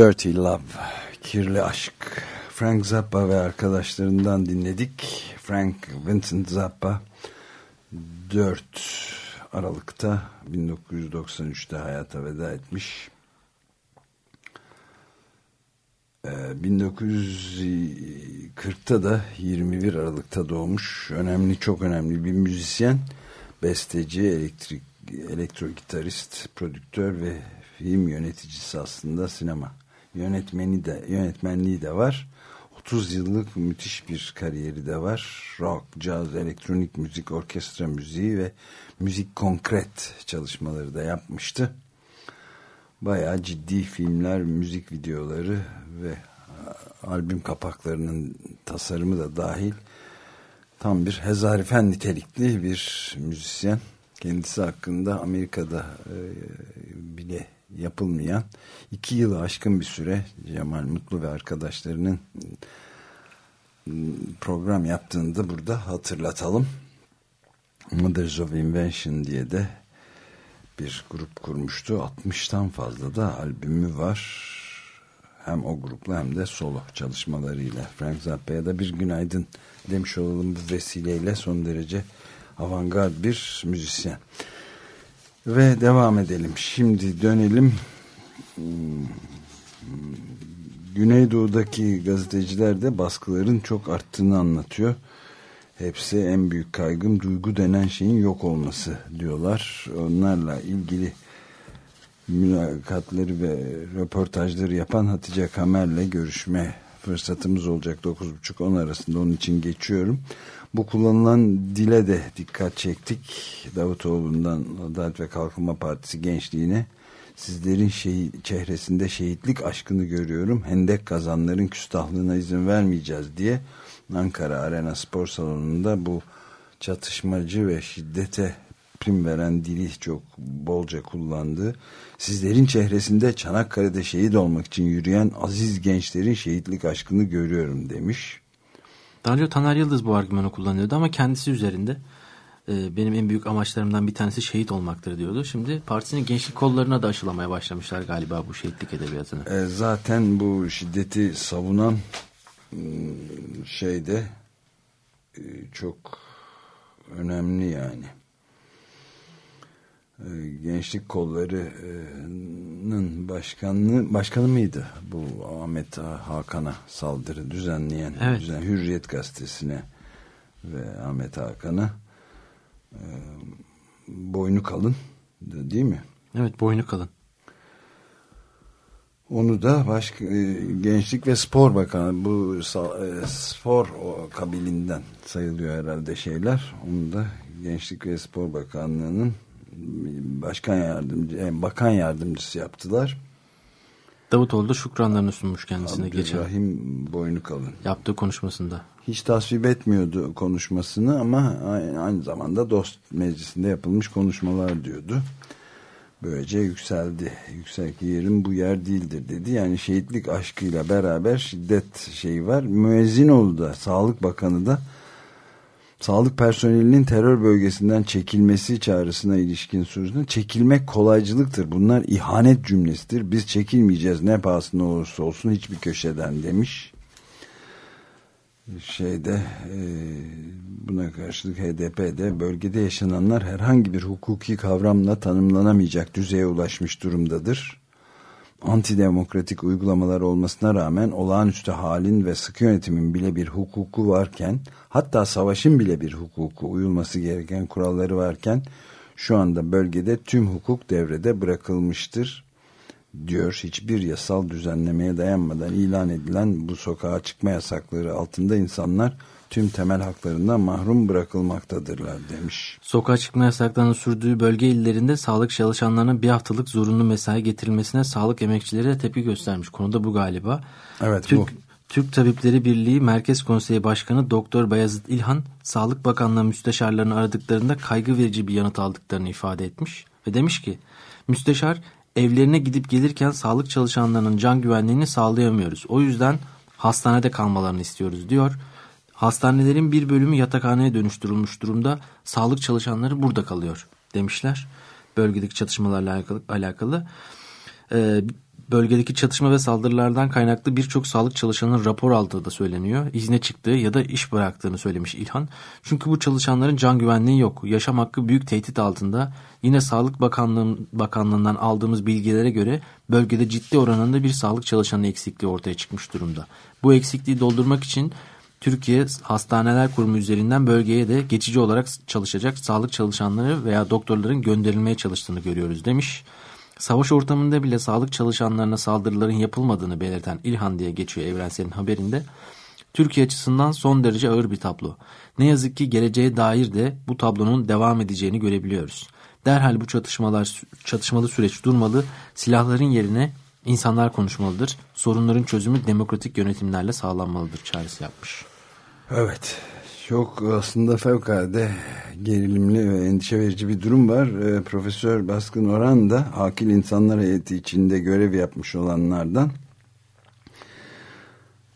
Dirty Love, Kirli Aşk. Frank Zappa ve arkadaşlarından dinledik. Frank Vincent Zappa 4 Aralık'ta 1993'te hayata veda etmiş. Ee, 1940'ta da 21 Aralık'ta doğmuş önemli çok önemli bir müzisyen besteci elektrik elektro gitarist prodüktör ve film yöneticisi aslında sinema yönetmeni de yönetmenliği de var. 30 yıllık müthiş bir kariyeri de var. Rock, caz, elektronik müzik, orkestra müziği ve müzik konkret çalışmaları da yapmıştı. Bayağı ciddi filmler, müzik videoları ve albüm kapaklarının tasarımı da dahil tam bir hezarifen nitelikli bir müzisyen. Kendisi hakkında Amerika'da e, bile yapılmayan iki yılı aşkın bir süre Cemal Mutlu ve arkadaşlarının program yaptığını da burada hatırlatalım. Mothers of Invention diye de bir grup kurmuştu. 60'tan fazla da albümü var. Hem o grupla hem de solo çalışmalarıyla. Frank Zappa'ya da bir günaydın demiş olalım bu vesileyle son derece avantgard bir müzisyen. Ve devam edelim. Şimdi dönelim. Güneydoğu'daki gazeteciler de baskıların çok arttığını anlatıyor. Hepsi en büyük kaygım duygu denen şeyin yok olması diyorlar. Onlarla ilgili mülakatları ve röportajları yapan Hatice Kamer'le görüşme fırsatımız olacak 9.30-10 arasında onun için geçiyorum. Bu kullanılan dile de dikkat çektik. Davutoğlu'ndan Adalet ve Kalkınma Partisi gençliğine sizlerin şehit, çehresinde şehitlik aşkını görüyorum. Hendek kazanların küstahlığına izin vermeyeceğiz diye Ankara Arena Spor Salonu'nda bu çatışmacı ve şiddete prim veren dili çok bolca kullandı. Sizlerin çehresinde Çanakkale'de şehit olmak için yürüyen aziz gençlerin şehitlik aşkını görüyorum demiş. Daha önce Taner Yıldız bu argümanı kullanıyordu ama kendisi üzerinde e, benim en büyük amaçlarımdan bir tanesi şehit olmaktır diyordu. Şimdi partisinin gençlik kollarına da aşılamaya başlamışlar galiba bu şehitlik edebiyatını. E, zaten bu şiddeti savunan şeyde e, çok önemli yani. E, gençlik kolları'nın başkanı başkanı mıydı bu Ahmet Hakan'a saldırı düzenleyen Evet. düzen, Hürriyet gazetesine ve Ahmet Hakan'a e, boynu kalın değil mi? Evet boynu kalın. Onu da başka e, Gençlik ve Spor Bakanı bu e, spor o kabilinden sayılıyor herhalde şeyler. Onu da Gençlik ve Spor Bakanlığı'nın başkan yardımcı e, bakan yardımcısı yaptılar. Davutoğlu da şükranlarını sunmuş kendisine geçen Abdurrahim boynu kalın. yaptığı konuşmasında. Hiç tasvip etmiyordu konuşmasını ama aynı zamanda dost meclisinde yapılmış konuşmalar diyordu. Böylece yükseldi. Yüksek yerim bu yer değildir dedi. Yani şehitlik aşkıyla beraber şiddet şeyi var. Müezzinoğlu da Sağlık Bakanı da sağlık personelinin terör bölgesinden çekilmesi çağrısına ilişkin sorusuna çekilmek kolaycılıktır. Bunlar ihanet cümlesidir. Biz çekilmeyeceğiz ne pahasına olursa olsun hiçbir köşeden demiş şeyde e, buna karşılık HDP'de bölgede yaşananlar herhangi bir hukuki kavramla tanımlanamayacak düzeye ulaşmış durumdadır. Antidemokratik uygulamalar olmasına rağmen olağanüstü halin ve sıkı yönetimin bile bir hukuku varken hatta savaşın bile bir hukuku uyulması gereken kuralları varken şu anda bölgede tüm hukuk devrede bırakılmıştır diyor. Hiçbir yasal düzenlemeye dayanmadan ilan edilen bu sokağa çıkma yasakları altında insanlar tüm temel haklarından mahrum bırakılmaktadırlar demiş. Sokağa çıkma yasaklarının sürdüğü bölge illerinde sağlık çalışanlarına bir haftalık zorunlu mesai getirilmesine sağlık emekçileri de tepki göstermiş. Konuda bu galiba. Evet Türk, bu. Türk Tabipleri Birliği Merkez Konseyi Başkanı Doktor Bayazıt İlhan, Sağlık Bakanlığı müsteşarlarını aradıklarında kaygı verici bir yanıt aldıklarını ifade etmiş ve demiş ki, müsteşar evlerine gidip gelirken sağlık çalışanlarının can güvenliğini sağlayamıyoruz. O yüzden hastanede kalmalarını istiyoruz diyor. Hastanelerin bir bölümü yatakhaneye dönüştürülmüş durumda. Sağlık çalışanları burada kalıyor demişler. Bölgedeki çatışmalarla alakalı. Ee, bölgedeki çatışma ve saldırılardan kaynaklı birçok sağlık çalışanının rapor aldığı da söyleniyor. İzne çıktığı ya da iş bıraktığını söylemiş İlhan. Çünkü bu çalışanların can güvenliği yok. Yaşam hakkı büyük tehdit altında. Yine Sağlık Bakanlığı, Bakanlığı'ndan aldığımız bilgilere göre bölgede ciddi oranında bir sağlık çalışanı eksikliği ortaya çıkmış durumda. Bu eksikliği doldurmak için Türkiye Hastaneler Kurumu üzerinden bölgeye de geçici olarak çalışacak sağlık çalışanları veya doktorların gönderilmeye çalıştığını görüyoruz demiş. Savaş ortamında bile sağlık çalışanlarına saldırıların yapılmadığını belirten İlhan diye geçiyor Evrensel'in haberinde. Türkiye açısından son derece ağır bir tablo. Ne yazık ki geleceğe dair de bu tablonun devam edeceğini görebiliyoruz. Derhal bu çatışmalar çatışmalı süreç durmalı, silahların yerine insanlar konuşmalıdır. Sorunların çözümü demokratik yönetimlerle sağlanmalıdır çağrısı yapmış. Evet. Çok aslında fevkalade gerilimli ve endişe verici bir durum var. Ee, Profesör Baskın Orhan da akil insanlar heyeti içinde görev yapmış olanlardan.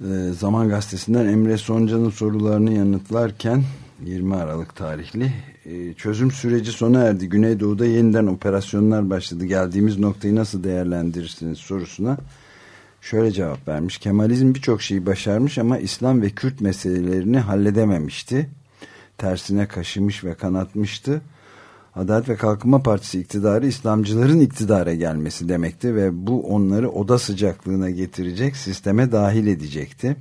Ee, Zaman Gazetesi'nden Emre Soncan'ın sorularını yanıtlarken 20 Aralık tarihli e, çözüm süreci sona erdi. Güneydoğu'da yeniden operasyonlar başladı. Geldiğimiz noktayı nasıl değerlendirirsiniz sorusuna şöyle cevap vermiş. Kemalizm birçok şeyi başarmış ama İslam ve Kürt meselelerini halledememişti. Tersine kaşımış ve kanatmıştı. Adalet ve Kalkınma Partisi iktidarı İslamcıların iktidara gelmesi demekti ve bu onları oda sıcaklığına getirecek, sisteme dahil edecekti.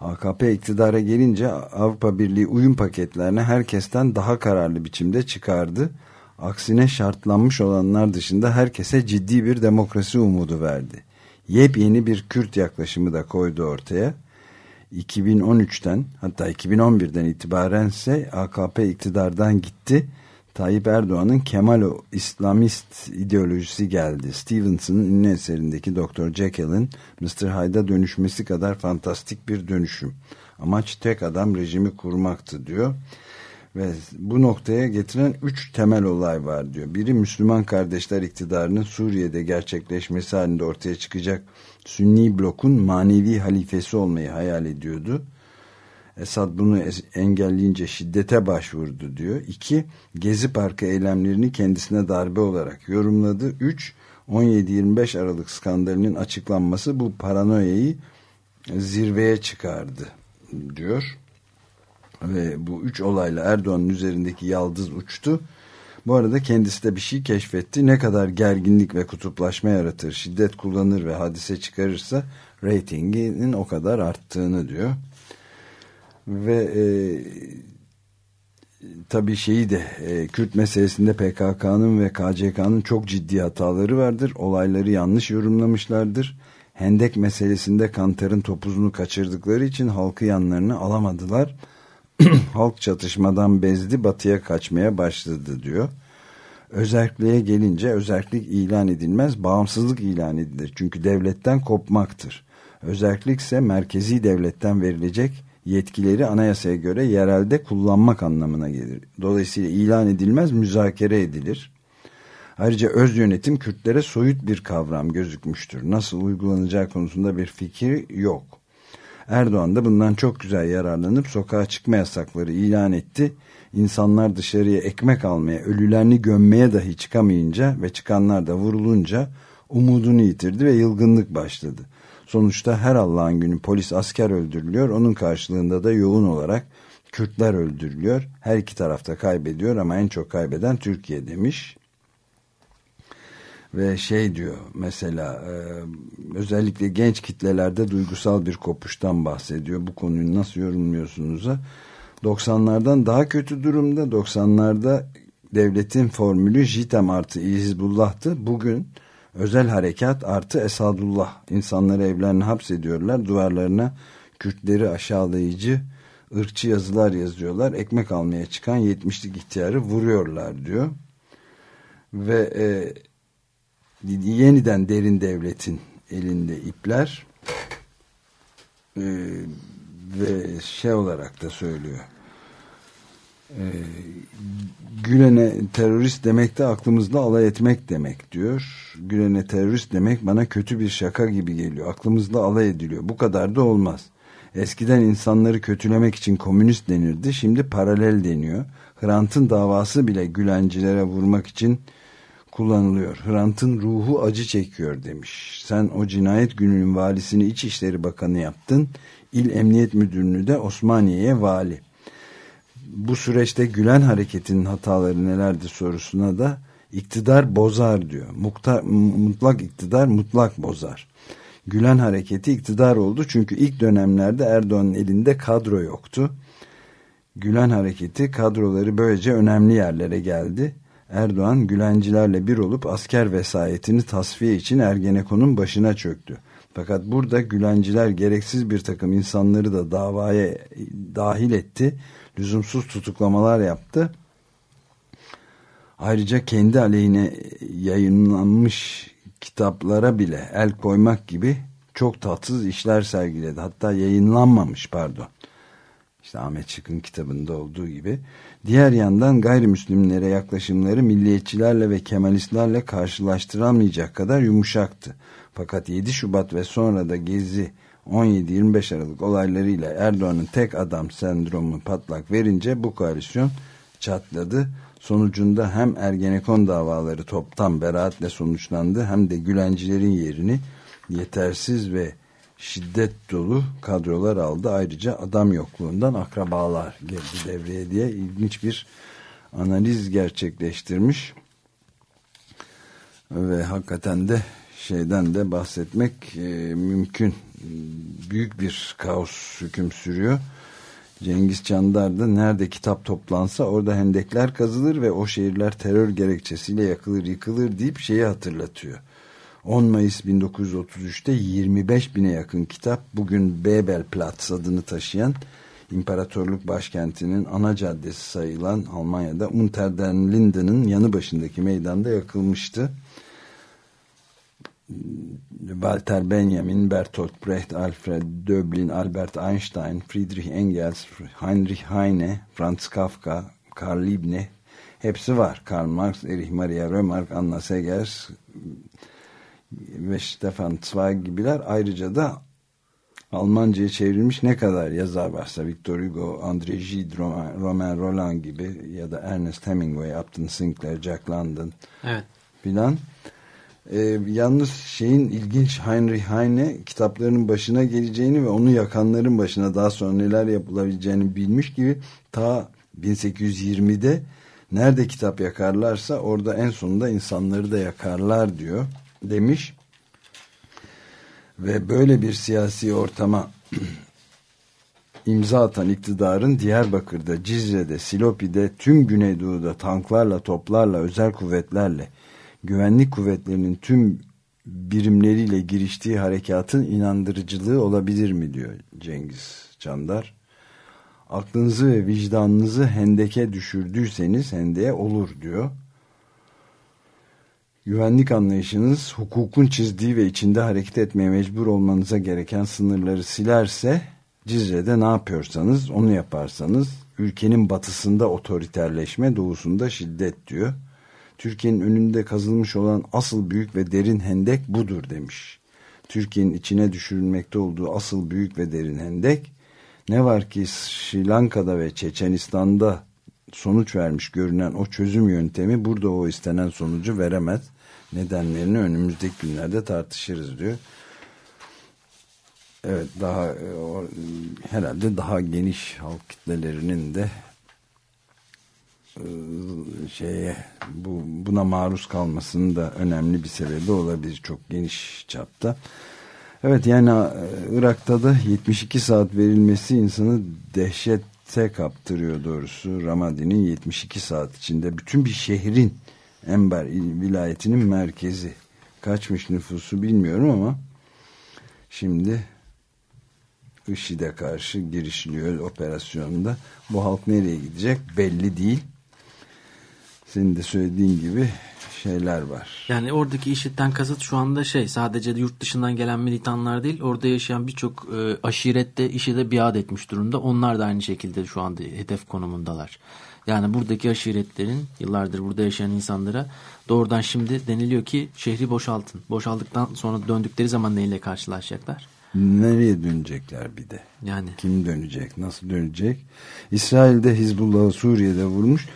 AKP iktidara gelince Avrupa Birliği uyum paketlerine herkesten daha kararlı biçimde çıkardı. Aksine şartlanmış olanlar dışında herkese ciddi bir demokrasi umudu verdi. Yepyeni bir Kürt yaklaşımı da koydu ortaya. 2013'ten hatta 2011'den itibarense AKP iktidardan gitti. Tayyip Erdoğan'ın Kemal İslamist ideolojisi geldi. Stevenson'ın ünlü eserindeki Dr. Jekyll'in Mr. Hyde'a dönüşmesi kadar fantastik bir dönüşüm. Amaç tek adam rejimi kurmaktı diyor. Ve bu noktaya getiren üç temel olay var diyor. Biri Müslüman kardeşler iktidarının Suriye'de gerçekleşmesi halinde ortaya çıkacak Sünni blokun manevi halifesi olmayı hayal ediyordu. Esad bunu engelleyince şiddete başvurdu diyor. İki, Gezi Parkı eylemlerini kendisine darbe olarak yorumladı. Üç, 17-25 Aralık skandalinin açıklanması bu paranoyayı zirveye çıkardı diyor. Ve bu üç olayla Erdoğan'ın üzerindeki yaldız uçtu. Bu arada kendisi de bir şey keşfetti. Ne kadar gerginlik ve kutuplaşma yaratır, şiddet kullanır ve hadise çıkarırsa reytinginin o kadar arttığını diyor. Ve e, tabii şeyi de e, Kürt meselesinde PKK'nın ve KCK'nın çok ciddi hataları vardır. Olayları yanlış yorumlamışlardır. Hendek meselesinde Kanter'in topuzunu kaçırdıkları için halkı yanlarına alamadılar. Halk çatışmadan bezdi batıya kaçmaya başladı diyor. Özelliğe gelince özellik ilan edilmez bağımsızlık ilan edilir. Çünkü devletten kopmaktır. Özellik ise merkezi devletten verilecek yetkileri anayasaya göre yerelde kullanmak anlamına gelir. Dolayısıyla ilan edilmez müzakere edilir. Ayrıca öz yönetim Kürtlere soyut bir kavram gözükmüştür. Nasıl uygulanacağı konusunda bir fikir yok. Erdoğan da bundan çok güzel yararlanıp sokağa çıkma yasakları ilan etti. İnsanlar dışarıya ekmek almaya, ölülerini gömmeye dahi çıkamayınca ve çıkanlar da vurulunca umudunu yitirdi ve yılgınlık başladı. Sonuçta her Allah'ın günü polis asker öldürülüyor. Onun karşılığında da yoğun olarak Kürtler öldürülüyor. Her iki tarafta kaybediyor ama en çok kaybeden Türkiye demiş. Ve şey diyor mesela e, özellikle genç kitlelerde duygusal bir kopuştan bahsediyor. Bu konuyu nasıl yorumluyorsunuz? 90'lardan daha kötü durumda. 90'larda devletin formülü JITEM artı Hizbullah'tı. Bugün özel harekat artı Esadullah. İnsanları evlerine hapsediyorlar. Duvarlarına Kürtleri aşağılayıcı ırkçı yazılar yazıyorlar. Ekmek almaya çıkan 70'lik ihtiyarı vuruyorlar diyor. Ve e, yeniden derin devletin elinde ipler e, ve şey olarak da söylüyor e, Gülen'e terörist demek de aklımızda alay etmek demek diyor. Gülen'e terörist demek bana kötü bir şaka gibi geliyor. Aklımızda alay ediliyor. Bu kadar da olmaz. Eskiden insanları kötülemek için komünist denirdi. Şimdi paralel deniyor. Hrant'ın davası bile Gülencilere vurmak için kullanılıyor. Hrant'ın ruhu acı çekiyor demiş. Sen o cinayet gününün valisini İçişleri Bakanı yaptın. İl Emniyet Müdürlüğü de Osmaniye'ye vali. Bu süreçte Gülen hareketinin hataları nelerdir sorusuna da iktidar bozar diyor. Mukta, mutlak iktidar mutlak bozar. Gülen hareketi iktidar oldu çünkü ilk dönemlerde Erdoğan'ın elinde kadro yoktu. Gülen hareketi kadroları böylece önemli yerlere geldi Erdoğan Gülencilerle bir olup asker vesayetini tasfiye için Ergenekon'un başına çöktü. Fakat burada Gülenciler gereksiz bir takım insanları da davaya dahil etti. Lüzumsuz tutuklamalar yaptı. Ayrıca kendi aleyhine yayınlanmış kitaplara bile el koymak gibi çok tatsız işler sergiledi. Hatta yayınlanmamış pardon. İşte Ahmet Çık'ın kitabında olduğu gibi. Diğer yandan gayrimüslimlere yaklaşımları milliyetçilerle ve kemalistlerle karşılaştıramayacak kadar yumuşaktı. Fakat 7 Şubat ve sonra da Gezi 17-25 Aralık olaylarıyla Erdoğan'ın tek adam sendromu patlak verince bu koalisyon çatladı. Sonucunda hem Ergenekon davaları toptan beraatle sonuçlandı hem de Gülencilerin yerini yetersiz ve şiddet dolu kadrolar aldı. Ayrıca adam yokluğundan akrabalar girdi devreye diye ilginç bir analiz gerçekleştirmiş. Ve hakikaten de şeyden de bahsetmek e, mümkün. Büyük bir kaos hüküm sürüyor. Cengiz Çandar da nerede kitap toplansa orada hendekler kazılır ve o şehirler terör gerekçesiyle yakılır yıkılır deyip şeyi hatırlatıyor 10 Mayıs 1933'te 25 bine yakın kitap bugün Bebelplatz adını taşıyan İmparatorluk başkentinin ana caddesi sayılan Almanya'da Unter den Linden'in yanı başındaki meydanda yakılmıştı. Walter Benjamin, Bertolt Brecht, Alfred Döblin, Albert Einstein, Friedrich Engels, Heinrich Heine, Franz Kafka, Karl Liebknecht hepsi var. Karl Marx, Erich Maria Remarque, Anna Segers, ve Stefan Zweig gibiler ayrıca da Almanca'ya çevrilmiş ne kadar yazar varsa Victor Hugo, André Gide, Romain Roland gibi ya da Ernest Hemingway, Upton Sinclair, Jack London evet. filan. Ee, yalnız şeyin ilginç Heinrich Heine kitaplarının başına geleceğini ve onu yakanların başına daha sonra neler yapılabileceğini bilmiş gibi ta 1820'de Nerede kitap yakarlarsa orada en sonunda insanları da yakarlar diyor demiş. Ve böyle bir siyasi ortama imza atan iktidarın Diyarbakır'da, Cizre'de, Silopi'de, tüm Güneydoğu'da tanklarla, toplarla, özel kuvvetlerle, güvenlik kuvvetlerinin tüm birimleriyle giriştiği harekatın inandırıcılığı olabilir mi diyor Cengiz Çandar. Aklınızı ve vicdanınızı hendeke düşürdüyseniz hendeye olur diyor. Güvenlik anlayışınız hukukun çizdiği ve içinde hareket etmeye mecbur olmanıza gereken sınırları silerse Cizre'de ne yapıyorsanız onu yaparsanız ülkenin batısında otoriterleşme doğusunda şiddet diyor. Türkiye'nin önünde kazılmış olan asıl büyük ve derin hendek budur demiş. Türkiye'nin içine düşürülmekte olduğu asıl büyük ve derin hendek ne var ki Sri Lanka'da ve Çeçenistan'da sonuç vermiş görünen o çözüm yöntemi burada o istenen sonucu veremez. Nedenlerini önümüzdeki günlerde tartışırız diyor. Evet daha e, herhalde daha geniş halk kitlelerinin de şeye bu buna maruz kalmasının da önemli bir sebebi olabilir çok geniş çapta. Evet yani e, Irak'ta da 72 saat verilmesi insanı dehşete kaptırıyor doğrusu. Ramadi'nin 72 saat içinde bütün bir şehrin Enber vilayetinin merkezi. Kaçmış nüfusu bilmiyorum ama şimdi IŞİD'e karşı girişiliyor operasyonda. Bu halk nereye gidecek belli değil. Senin de söylediğin gibi şeyler var. Yani oradaki IŞİD'den kasıt şu anda şey sadece yurt dışından gelen militanlar değil orada yaşayan birçok e, aşirette IŞİD'e biat etmiş durumda. Onlar da aynı şekilde şu anda hedef konumundalar. Yani buradaki aşiretlerin yıllardır burada yaşayan insanlara doğrudan şimdi deniliyor ki şehri boşaltın. Boşaldıktan sonra döndükleri zaman neyle karşılaşacaklar? Nereye dönecekler bir de? Yani kim dönecek? Nasıl dönecek? İsrail'de Hizbullah'ı Suriye'de vurmuş.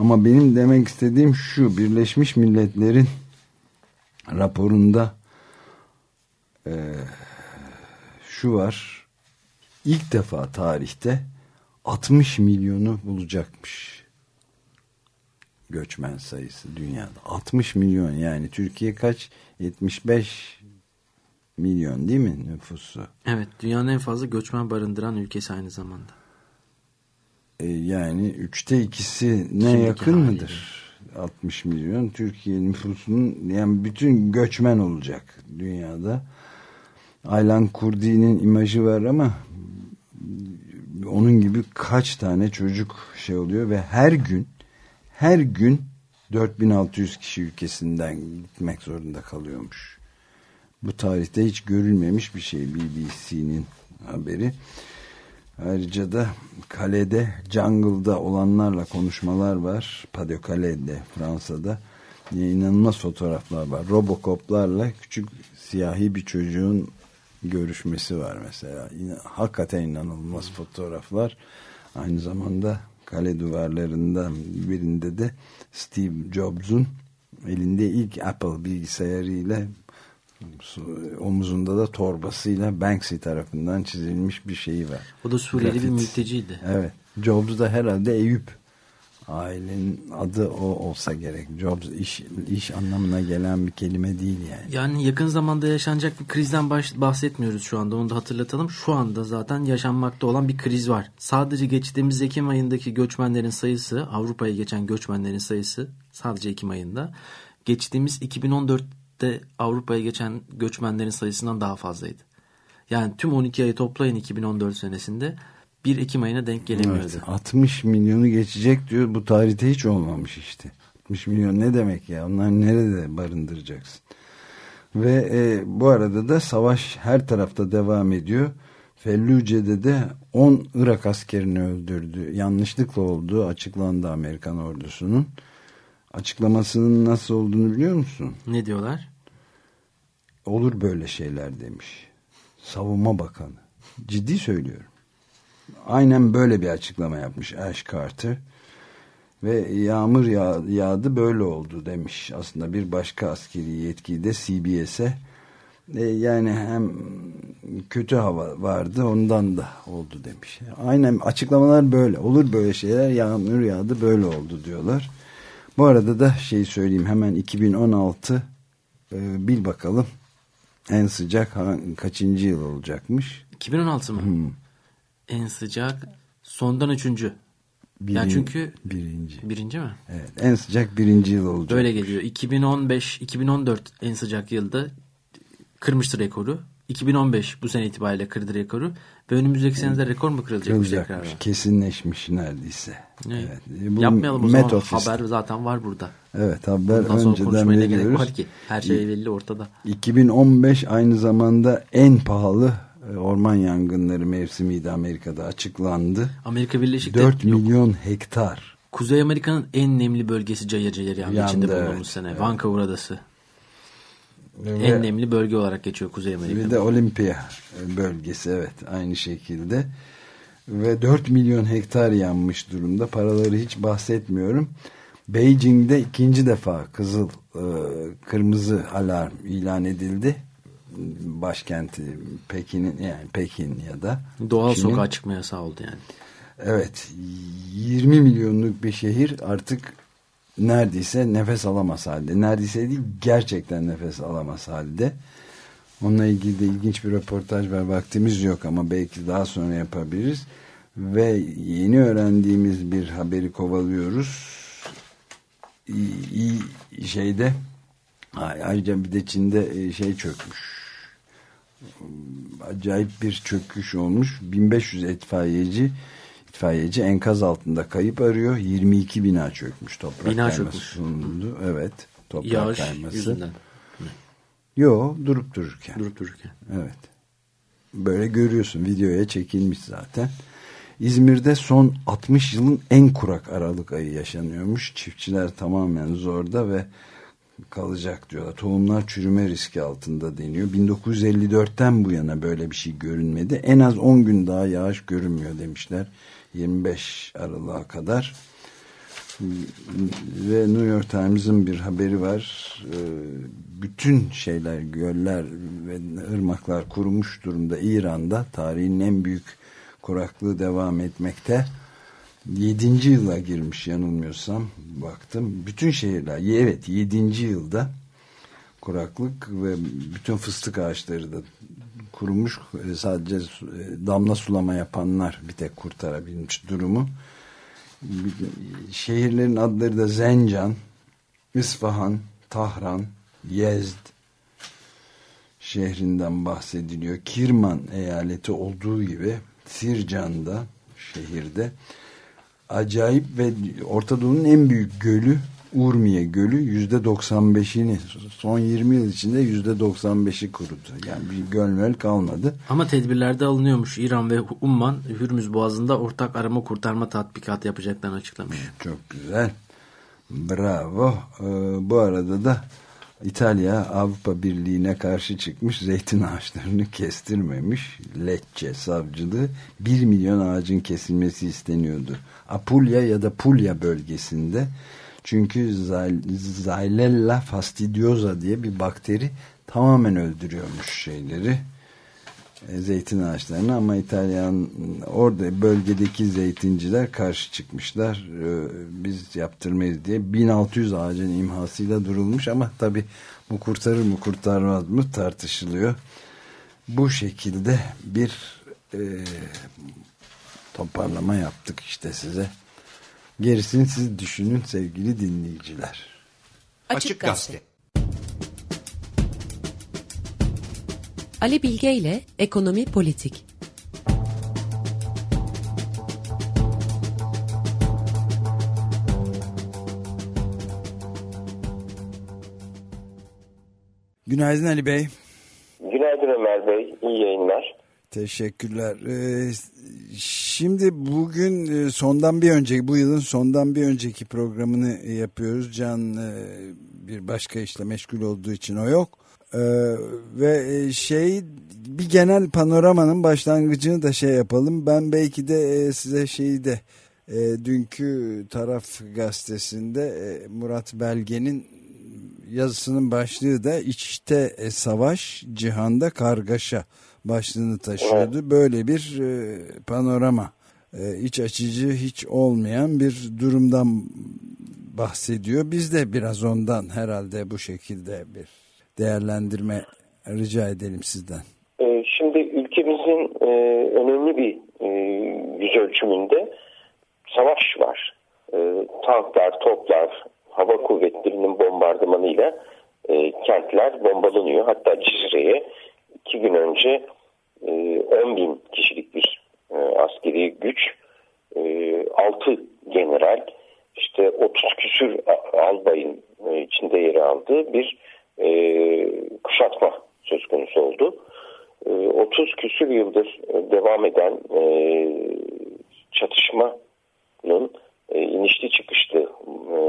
Ama benim demek istediğim şu Birleşmiş Milletler'in raporunda e, şu var. İlk defa tarihte 60 milyonu bulacakmış göçmen sayısı dünyada. 60 milyon yani Türkiye kaç? 75 milyon değil mi nüfusu? Evet dünyanın en fazla göçmen barındıran ülkesi aynı zamanda. E, yani üçte ikisi ne Şimdiki yakın haliyle. mıdır? 60 milyon Türkiye nüfusunun yani bütün göçmen olacak dünyada. Aylan Kurdi'nin imajı var ama onun gibi kaç tane çocuk şey oluyor ve her gün her gün 4600 kişi ülkesinden gitmek zorunda kalıyormuş. Bu tarihte hiç görülmemiş bir şey BBC'nin haberi. Ayrıca da kalede, jungle'da olanlarla konuşmalar var. Pas de Cale'de, Fransa'da. İnanılmaz fotoğraflar var. Robocop'larla küçük siyahi bir çocuğun görüşmesi var mesela. Yine, hakikaten inanılmaz fotoğraflar. Aynı zamanda kale duvarlarından birinde de Steve Jobs'un elinde ilk Apple bilgisayarıyla omuzunda da torbasıyla Banksy tarafından çizilmiş bir şeyi var. O da Suriyeli bir Grafiti. mülteciydi. Evet. Jobs da herhalde Eyüp. Ailenin adı o olsa gerek. Jobs iş, iş anlamına gelen bir kelime değil yani. Yani yakın zamanda yaşanacak bir krizden bahsetmiyoruz şu anda. Onu da hatırlatalım. Şu anda zaten yaşanmakta olan bir kriz var. Sadece geçtiğimiz Ekim ayındaki göçmenlerin sayısı, Avrupa'ya geçen göçmenlerin sayısı sadece Ekim ayında geçtiğimiz 2014'te Avrupa'ya geçen göçmenlerin sayısından daha fazlaydı. Yani tüm 12 ayı toplayın 2014 senesinde 1 Ekim ayına denk gelemiyordu. Evet, 60 milyonu geçecek diyor. Bu tarihte hiç olmamış işte. 60 milyon ne demek ya? Onları nerede barındıracaksın? Ve e, bu arada da savaş her tarafta devam ediyor. Felluce'de de 10 Irak askerini öldürdü. Yanlışlıkla olduğu açıklandı Amerikan ordusunun. Açıklamasının nasıl olduğunu biliyor musun? Ne diyorlar? Olur böyle şeyler demiş. Savunma Bakanı. Ciddi söylüyorum. Aynen böyle bir açıklama yapmış Ash Carter. Ve yağmur yağ, yağdı böyle oldu demiş. Aslında bir başka askeri yetkili de CBS'e E, yani hem kötü hava vardı ondan da oldu demiş. Aynen açıklamalar böyle. Olur böyle şeyler yağmur yağdı böyle oldu diyorlar. Bu arada da şey söyleyeyim hemen 2016 e, bil bakalım en sıcak kaçıncı yıl olacakmış? 2016 mı? Hmm. En sıcak sondan üçüncü. Birin- Yani çünkü birinci. birinci mi? Evet, en sıcak birinci yıl olacak. Böyle geliyor. 2015, 2014 en sıcak yılda kırmıştı rekoru. 2015 bu sene itibariyle kırdı rekoru. Ve önümüzdeki senede rekor mu kırılacakmış tekrar? Kesinleşmiş neredeyse. Evet. Evet. Bu Yapmayalım o zaman. Office'te. Haber zaten var burada. Evet haber sonra önceden veriyoruz. var ki? Her şey belli ortada. 2015 aynı zamanda en pahalı e, orman yangınları mevsimiydi Amerika'da açıklandı. Amerika Birleşik 4 Devletleri yok. milyon hektar. Kuzey Amerika'nın en nemli bölgesi cayır cayır yandı, Yandı, içinde evet. bulunduğumuz sene. Vancouver Adası. Ve, En nemli bölge olarak geçiyor Kuzey Amerika'da. ve de Olimpiya bölgesi evet aynı şekilde. Ve 4 milyon hektar yanmış durumda. Paraları hiç bahsetmiyorum. Beijing'de ikinci defa kızıl e, kırmızı alarm ilan edildi. Başkenti Pekin'in yani Pekin ya da Doğal Çin'in. sokağa çıkma yasağı oldu yani. Evet 20 milyonluk bir şehir artık neredeyse nefes alamaz halde. Neredeyse değil gerçekten nefes alamaz halde. Onunla ilgili de ilginç bir röportaj var. Vaktimiz yok ama belki daha sonra yapabiliriz. Ve yeni öğrendiğimiz bir haberi kovalıyoruz. İyi, iyi şeyde ayrıca bir de Çin'de e, şey çökmüş. Acayip bir çöküş olmuş. 1500 itfaiyeci itfaiyeci enkaz altında kayıp arıyor. 22 bina çökmüş. Toprak Bina kayması çökmüş. Evet. Toprak Yağış kayması. yüzünden. Yo durup dururken. Durup dururken. Evet. Böyle görüyorsun. Videoya çekilmiş zaten. İzmir'de son 60 yılın en kurak Aralık ayı yaşanıyormuş. Çiftçiler tamamen zorda ve kalacak diyorlar. Tohumlar çürüme riski altında deniyor. 1954'ten bu yana böyle bir şey görünmedi. En az 10 gün daha yağış görünmüyor demişler. 25 Aralık'a kadar. Ve New York Times'ın bir haberi var. Ee, Bütün şeyler, göller ve ırmaklar kurumuş durumda İran'da. Tarihin en büyük kuraklığı devam etmekte. 7. yıla girmiş yanılmıyorsam baktım. Bütün şehirler evet 7. yılda kuraklık ve bütün fıstık ağaçları da kurumuş. E, Sadece e, damla sulama yapanlar bir tek kurtarabilmiş durumu. Şehirlerin adları da Zencan, İsfahan, Tahran, Yezd şehrinden bahsediliyor. Kirman eyaleti olduğu gibi Sircan'da şehirde acayip ve Orta Doğu'nun en büyük gölü Urmiye Gölü yüzde 95'ini son 20 yıl içinde yüzde 95'i kurudu. Yani bir göl möl kalmadı. Ama tedbirlerde alınıyormuş. İran ve Umman Hürmüz Boğazı'nda ortak arama kurtarma tatbikatı yapacaklarını açıklamış. Çok güzel. Bravo. Ee, bu arada da İtalya Avrupa Birliği'ne karşı çıkmış zeytin ağaçlarını kestirmemiş. Lecce savcılığı 1 milyon ağacın kesilmesi isteniyordu. Apulya ya da Puglia bölgesinde çünkü Xylella fastidiosa diye bir bakteri tamamen öldürüyormuş şeyleri zeytin ağaçlarını ama İtalyan orada bölgedeki zeytinciler karşı çıkmışlar. E, Biz yaptırmayız diye 1600 ağacın imhasıyla durulmuş ama tabi bu kurtarır mı kurtarmaz mı tartışılıyor. Bu şekilde bir e, toparlama yaptık işte size. Gerisini siz düşünün sevgili dinleyiciler. Açık Gazete. Ali Bilge ile Ekonomi Politik. Günaydın Ali Bey. Günaydın Ömer Bey, iyi yayınlar. Teşekkürler. Ee, şimdi bugün e, sondan bir önceki, bu yılın sondan bir önceki programını yapıyoruz. Can e, bir başka işle meşgul olduğu için o yok. Ee, ve e, şey bir genel panoramanın başlangıcını da şey yapalım. Ben belki de e, size şeyi de e, dünkü taraf gazetesinde e, Murat Belge'nin yazısının başlığı da içte e, savaş, cihanda kargaşa başlığını taşıyordu. Böyle bir e, panorama, e, iç açıcı hiç olmayan bir durumdan bahsediyor. Biz de biraz ondan herhalde bu şekilde bir değerlendirme rica edelim sizden. Ee, Şimdi ülkemizin e, önemli bir e, yüz ölçümünde savaş var. E, tanklar, toplar, hava kuvvetlerinin bombardımanıyla kentler bombalanıyor. Hatta Cizre'ye iki gün önce e, 10 bin kişilik bir askeri güç, e, 6 general, işte 30 küsür albayın içinde yer aldığı bir e, kuşatma söz konusu oldu. E, 30 küsür yıldır devam eden e, çatışmanın e, inişli çıkışlı e,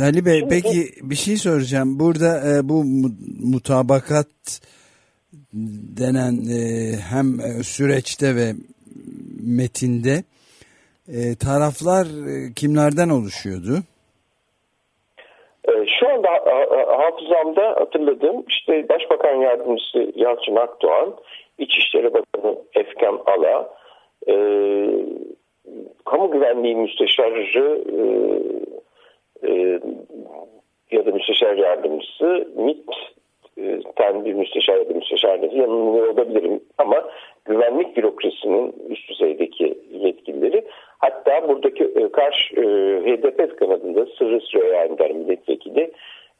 Evet Ali Bey Şimdi peki bir şey soracağım. Burada e, bu mu- mutabakat denen e, hem e, süreçte ve metinde e, taraflar e, kimlerden oluşuyordu? Ee, Şu anda ha- ha- hafızamda hatırladığım işte Başbakan Yardımcısı Yalçın Akdoğan, İçişleri Bakanı Efkan Ala, e, Kamu Güvenliği Müsteşarı e, e, ya da Müsteşar Yardımcısı MİT'ten bir müsteşar ya da müsteşar yardımcısı yanılıyor olabilirim ama güvenlik bürokrasinin üst düzeydeki yetkilileri hatta buradaki e, karşı e, HDP kanadında Ender milletvekili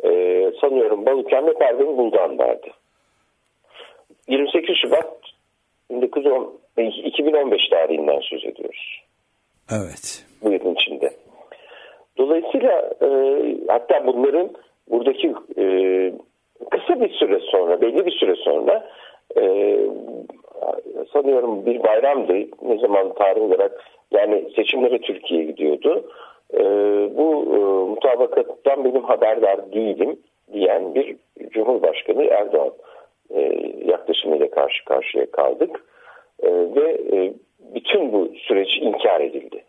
e, sanıyorum Balıken ve Pervin Buldan vardı. 28 Şubat 1910 2015 tarihinden söz ediyoruz Evet. bu yılın içinde. Dolayısıyla e, hatta bunların buradaki e, kısa bir süre sonra, belli bir süre sonra e, sanıyorum bir bayramdı. Ne zaman tarih olarak yani seçimlere Türkiye gidiyordu. E, bu e, mutabakattan benim haberdar değilim diyen bir Cumhurbaşkanı Erdoğan e, yaklaşımıyla karşı karşıya kaldık. E, ve e, bütün bu süreç inkar edildi.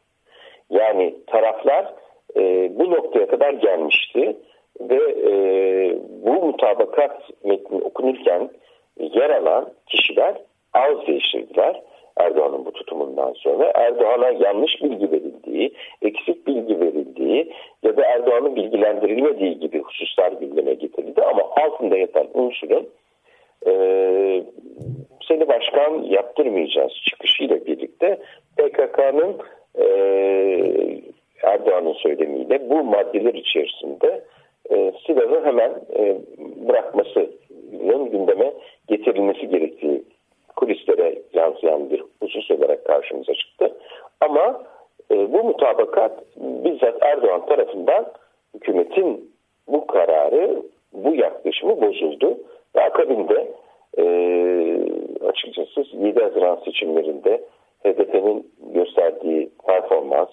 Yani taraflar e, bu noktaya kadar gelmişti ve e, bu mutabakat metni okunurken yer alan kişiler ağız değiştirdiler Erdoğan'ın bu tutumundan sonra. Erdoğan'a yanlış bilgi verildiği, eksik bilgi verildiği ya da Erdoğan'ın bilgilendirilmediği gibi hususlar gündeme getirildi ama altında yatan unsurun e, seni başkan yaptırmayacağız çıkışıyla birlikte PKK'nın e, Erdoğan'ın söylemiyle bu maddeler içerisinde e, silahı hemen e, bırakmasının gündeme getirilmesi gerektiği kulislere yansıyan bir husus olarak karşımıza çıktı. Ama e, bu mutabakat bizzat Erdoğan tarafından hükümetin bu kararı, bu yaklaşımı bozuldu. Ve akabinde e, açıkçası 7 Haziran seçimlerinde HDP'nin gösterdiği performans,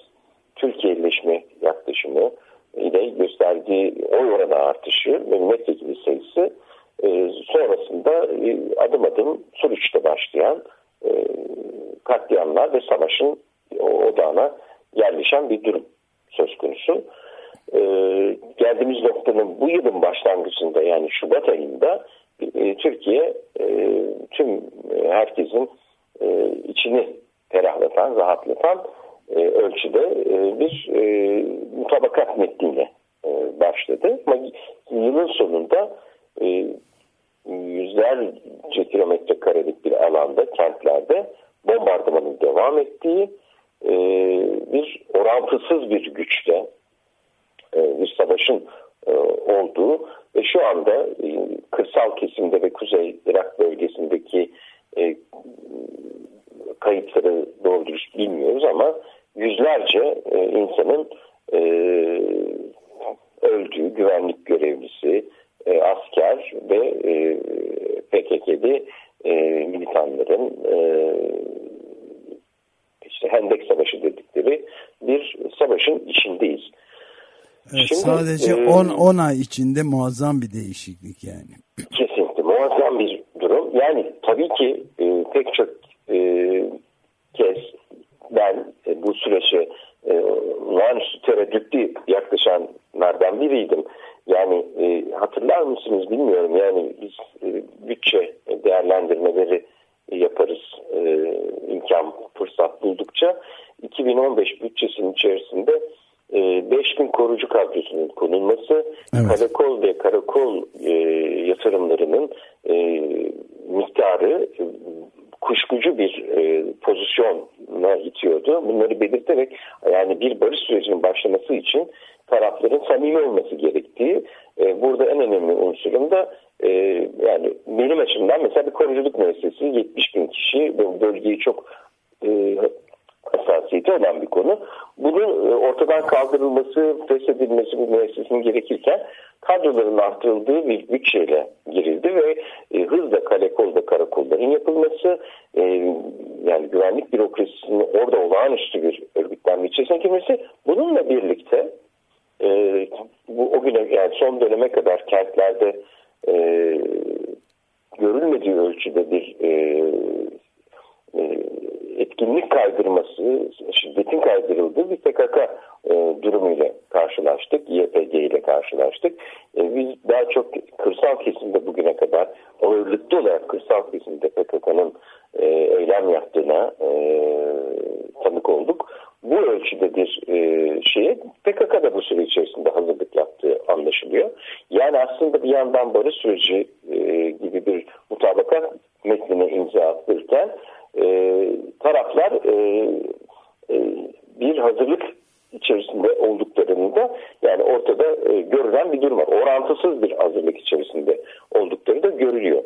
Türkiye'leşme yaklaşımı ile gösterdiği oy oranı artışı ve milletvekili sayısı e, sonrasında e, adım adım Suruç'ta başlayan e, katliamlar ve savaşın odağına yerleşen bir durum söz konusu. E, geldiğimiz noktanın bu yılın başlangıcında yani Şubat ayında e, Türkiye tüm herkesin içini ferahlatan, rahatlatan e, ölçüde bir e, mutabakat metniyle başladı. Ama yılın sonunda yüzlerce kilometre karelik bir alanda, kentlerde bombardımanın devam ettiği e, bir orantısız bir güçle e, bir savaşın e, olduğu ve şu anda e, kırsal kesimde ve Kuzey Irak bölgesindeki e, kayıtları doğru dürüst bilmiyoruz ama yüzlerce e, insanın e, öldüğü güvenlik görevlisi, e, asker ve e, PKK'li e, militanların e, işte Hendek Savaşı dedikleri bir savaşın içindeyiz. Evet, Şimdi, sadece 10 e, 10 ay içinde muazzam bir değişiklik yani. Kesinlikle muazzam bir durum. Yani tabii ki e, pek çok e, kez ben e, bu sürece e, olağanüstü tereddütlü yaklaşanlardan biriydim. Yani e, hatırlar mısınız bilmiyorum. Yani biz e, bütçe değerlendirmeleri yaparız e, imkan fırsat buldukça. 2015 bütçesinin içerisinde e, 5000 korucu kadrosunun konulması, evet. karakol ve karakol e, yatırımlarının e, miktarı e, kuşkucu bir e, pozisyona itiyordu. Bunları belirterek yani bir barış sürecinin başlaması için tarafların samimi olması gerektiği e, burada en önemli unsurun da e, yani benim açımdan mesela bir koruculuk müessesesi 70 bin kişi bu bölgeyi çok e, hassasiyeti olan bir konu. Bunun e, ortadan kaldırılması, feshedilmesi bu müessesenin gerekirken kadroların arttırıldığı bir bütçeyle girildi ve e, hızla kale kolda karakolların yapılması e, yani güvenlik bürokrasisinin orada olağanüstü bir örgütlenme içerisine girmesi bununla birlikte e, bu o güne yani son döneme kadar kentlerde e, görülmediği ölçüde bir e, e, etkinlik kaydırması, şiddetin kaydırıldığı bir PKK e, durumuyla karşılaştık. YPG ile karşılaştık. E, biz daha çok kırsal kesimde bugüne kadar ağırlıklı olarak kırsal kesimde PKK'nın e, eylem yaptığına e, tanık olduk. Bu ölçüde bir e, şeye PKK da bu süre içerisinde hazırlık yaptığı anlaşılıyor. Yani aslında bir yandan barış süreci gibi bir mutabakat metnine imza atırken taraflar bir hazırlık içerisinde olduklarını da yani ortada e, görülen bir durum var. Orantısız bir hazırlık içerisinde oldukları da görülüyor.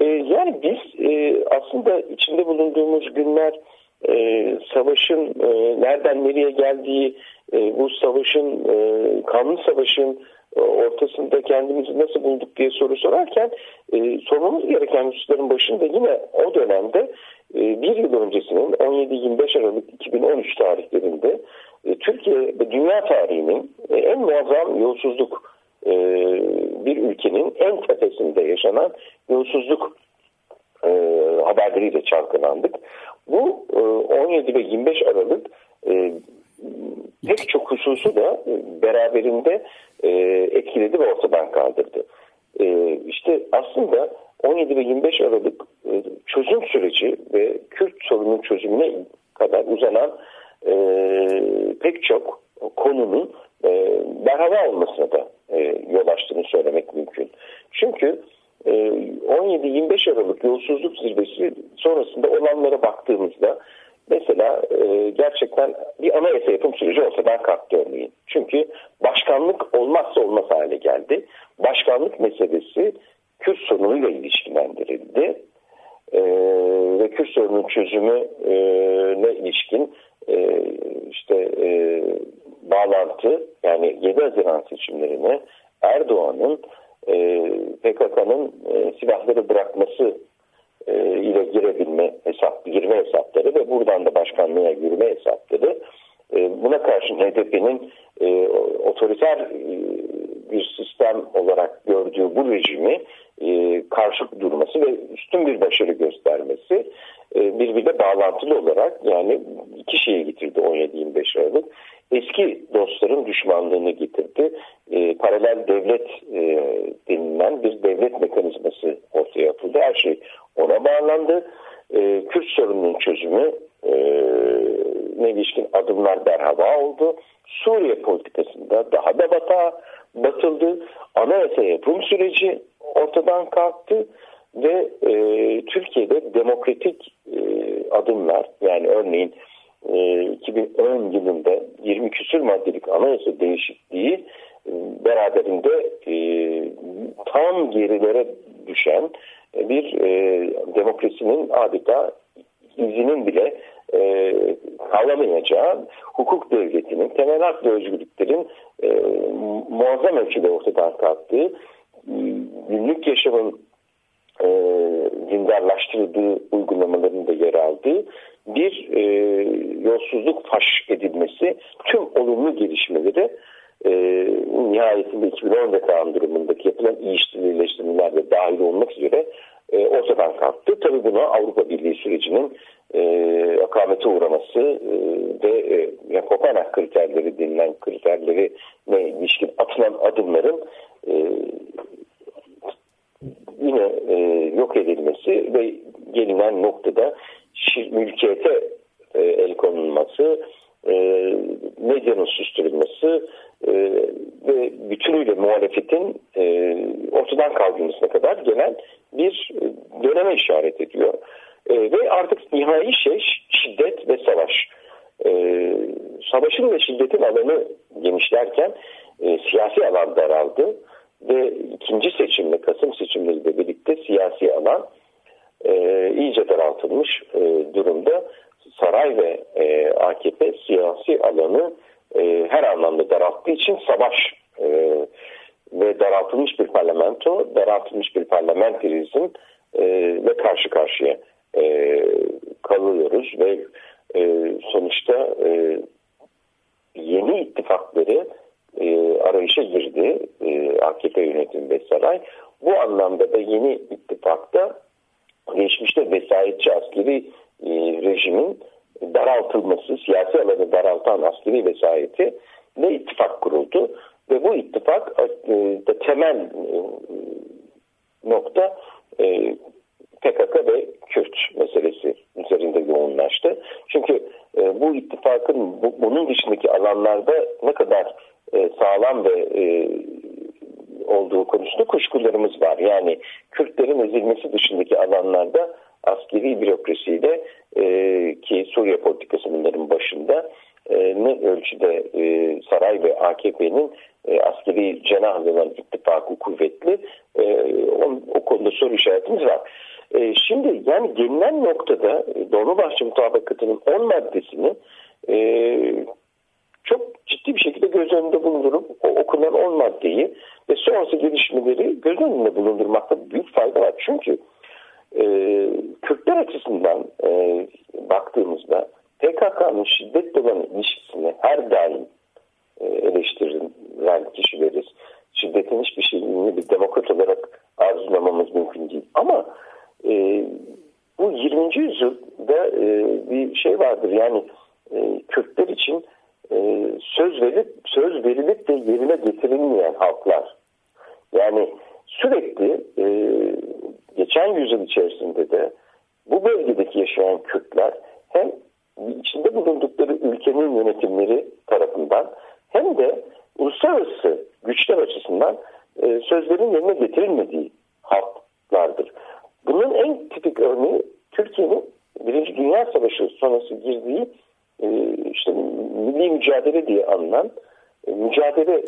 E, yani biz e, aslında içinde bulunduğumuz günler e, savaşın e, nereden nereye geldiği, e, bu savaşın, e, kanlı savaşın ortasında kendimizi nasıl bulduk diye soru sorarken e, sormamız gereken hususların başında yine o dönemde e, bir yıl öncesinin 17-25 Aralık 2013 tarihlerinde e, Türkiye ve dünya tarihinin e, en muazzam yolsuzluk e, bir ülkenin en tepesinde yaşanan yolsuzluk e, haberleriyle çalkalandık. Bu e, 17 ve 25 Aralık e, pek çok hususu da e, beraberinde e, etkiledi ve ortadan kaldırdı. E, işte aslında 17 ve 25 Aralık e, çözüm süreci ve Kürt sorunun çözümüne kadar uzanan e, pek çok konunun e, berhava olmasına da e, yol açtığını söylemek mümkün. Çünkü e, 17-25 Aralık yolsuzluk zirvesi sonrasında olanlara baktığımızda mesela e, gerçekten bir anayasa yapım süreci ortadan kalktı örneğin. Çünkü başkanlık olmazsa olmaz hale geldi. Başkanlık meselesi Kürt sorunuyla ilişkilendirildi. E, ve Kürt sorunun çözümüne ilişkin e, işte e, bağlantı yani 7 Haziran seçimlerine Erdoğan'ın e, PKK'nın e, silahları bırakması e, ile girebilme hesap, girme hesapları ve buradan da başkanlığa girme hesapları e, buna karşın HDP'nin e, otoriter e, bir sistem olarak gördüğü bu rejimi e, karşı durması ve üstün bir başarı göstermesi e, birbirine bağlantılı olarak yani iki şeye getirdi 17-25 Aralık. Eski dostların düşmanlığını getirdi. E, paralel devlet e, denilen bir devlet mekanizması ortaya atıldı. Her şey ona bağlandı. E, Kürt sorununun çözümü ne ilişkin adımlar berhava oldu. Suriye politikasında daha da batağa batıldı. Anayasa yapım süreci ortadan kalktı ve e, Türkiye'de demokratik e, adımlar yani örneğin e, 2010 yılında 20 küsür maddelik anayasa değişikliği e, beraberinde e, tam gerilere düşen bir e, demokrasinin adeta izinin bile e, kavlamayacağı hukuk devletinin, temel hak ve özgürlüklerin e, muazzam ölçüde ortadan kalktığı, günlük yaşamın e, dindarlaştırıldığı uygulamaların da yer aldığı bir e, yolsuzluk faş edilmesi tüm olumlu gelişmeleri e, nihayetinde 2010 referandum durumundaki yapılan ilişkileştirmeler de dahil olmak üzere e, ortadan kalktı. Tabii buna Avrupa Birliği sürecinin e, akamete uğraması e, ve e, yani Kopenhag kriterleri denilen kriterleri ne ilişkin atılan adımların e, yine e, yok edilmesi ve gelinen noktada mülkiyete e, el konulması, e, medyanın susturulması e, ve bütünüyle muhalefetin e, ortadan kaldırılmasına kadar gelen bir döneme işaret ediyor. E, ve artık nihai şey şiddet ve savaş. E, savaşın ve şiddetin alanı genişlerken e, siyasi alan daraldı ve ikinci seçimle Kasım seçimleriyle birlikte siyasi alan e, iyice daraltılmış e, durumda. Saray ve e, AKP siyasi alanı e, her anlamda daralttığı için savaş e, ve daraltılmış bir parlamento, daraltılmış bir parlamenterizm e, ve karşı karşıya e, kalıyoruz ve e, sonuçta e, yeni ittifakları e, arayışa girdi e, AKP yönetimi ve saray. Bu anlamda da yeni ittifakta geçmişte vesayetçi askeri e, rejimin daraltılması, siyasi alanı daraltan askeri vesayeti ve ittifak kuruldu. Ve bu ittifak e, temel e, nokta e, PKK ve Kürt meselesi üzerinde yoğunlaştı. Çünkü e, bu ittifakın bu, bunun dışındaki alanlarda ne kadar e, sağlam ve e, olduğu konusunda kuşkularımız var. Yani Kürtlerin ezilmesi dışındaki alanlarda askeri bürokrasiyle e, ki Suriye politikası bunların başında e, ne ölçüde e, saray ve AKP'nin e, askeri cenah olan ittifakı kuvvetli e, o, o konuda soru işaretimiz var. E, şimdi yani gelinen noktada Dolmabahçe mutabakatının 10 maddesini e, çok ciddi bir şekilde göz önünde bulundurup o okunan 10 maddeyi ve sonrası gelişmeleri göz önünde bulundurmakta büyük fayda var. Çünkü e, Kürtler açısından e, baktığımızda PKK'nın şiddetle olan ilişkisini her daim e, eleştirilen kişileriz. Şiddetin hiçbir şeyini bir demokrat olarak arzulamamız mümkün değil. Ama e, bu 20. yüzyılda e, bir şey vardır yani e, Kürtler için e, söz verilip söz verilip de yerine getirilmeyen halklar. Yani sürekli e, geçen yüzyıl içerisinde de bu bölgedeki yaşayan Kürtler hem içinde bulundukları ülkenin yönetimleri tarafından hem de uluslararası güçler açısından e, sözlerin yerine getirilmediği halklardır. Bunun en tipik örneği Türkiye'nin Birinci Dünya Savaşı sonrası girdiği e, işte milli mücadele diye anılan e, mücadele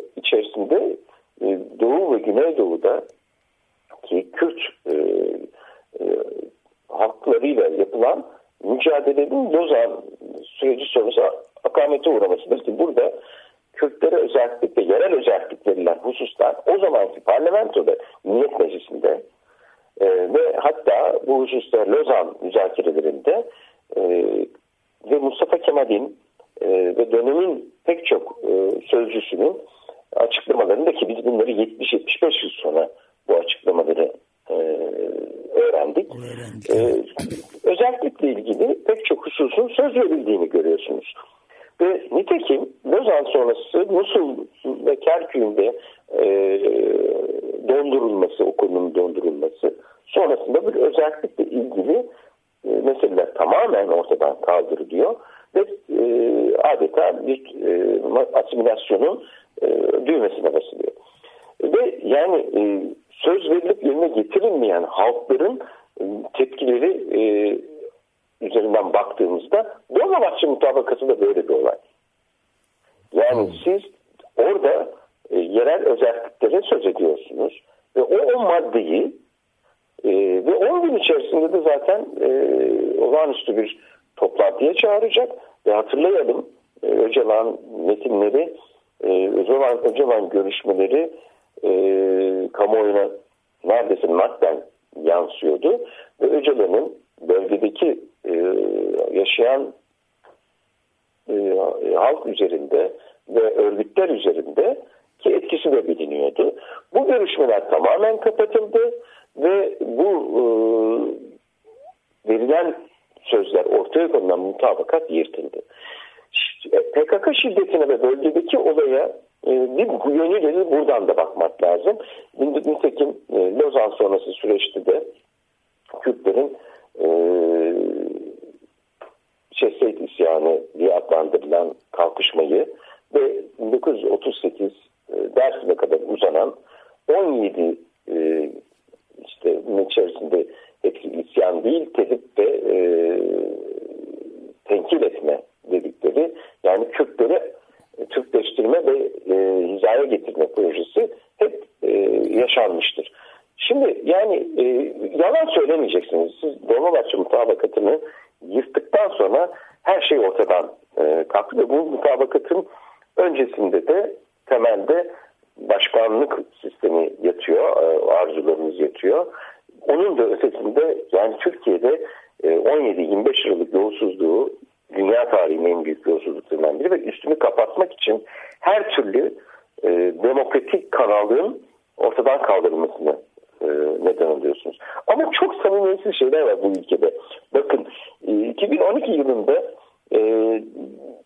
ortadan kaldırılmasını e, neden oluyorsunuz. Ama çok samimiyetsiz şeyler var bu ülkede. Bakın e, 2012 yılında e,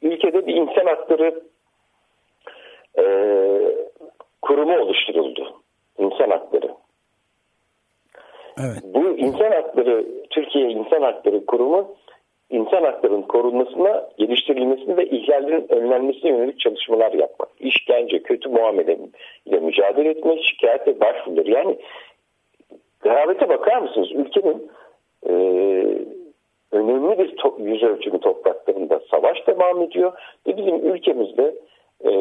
ülkede bir insan hakları e, kurumu oluşturuldu. İnsan hakları. Evet. Bu insan hakları Türkiye İnsan Hakları Kurumu insan haklarının korunmasına, geliştirilmesine ve ihlallerin önlenmesine yönelik çalışmalar yapmak. İşkence, kötü muamele ile mücadele etmek, şikayet ve başvuruları. Yani garabete bakar mısınız? Ülkenin e, önemli bir to yüz ölçümü topraklarında savaş devam ediyor ve bizim ülkemizde e,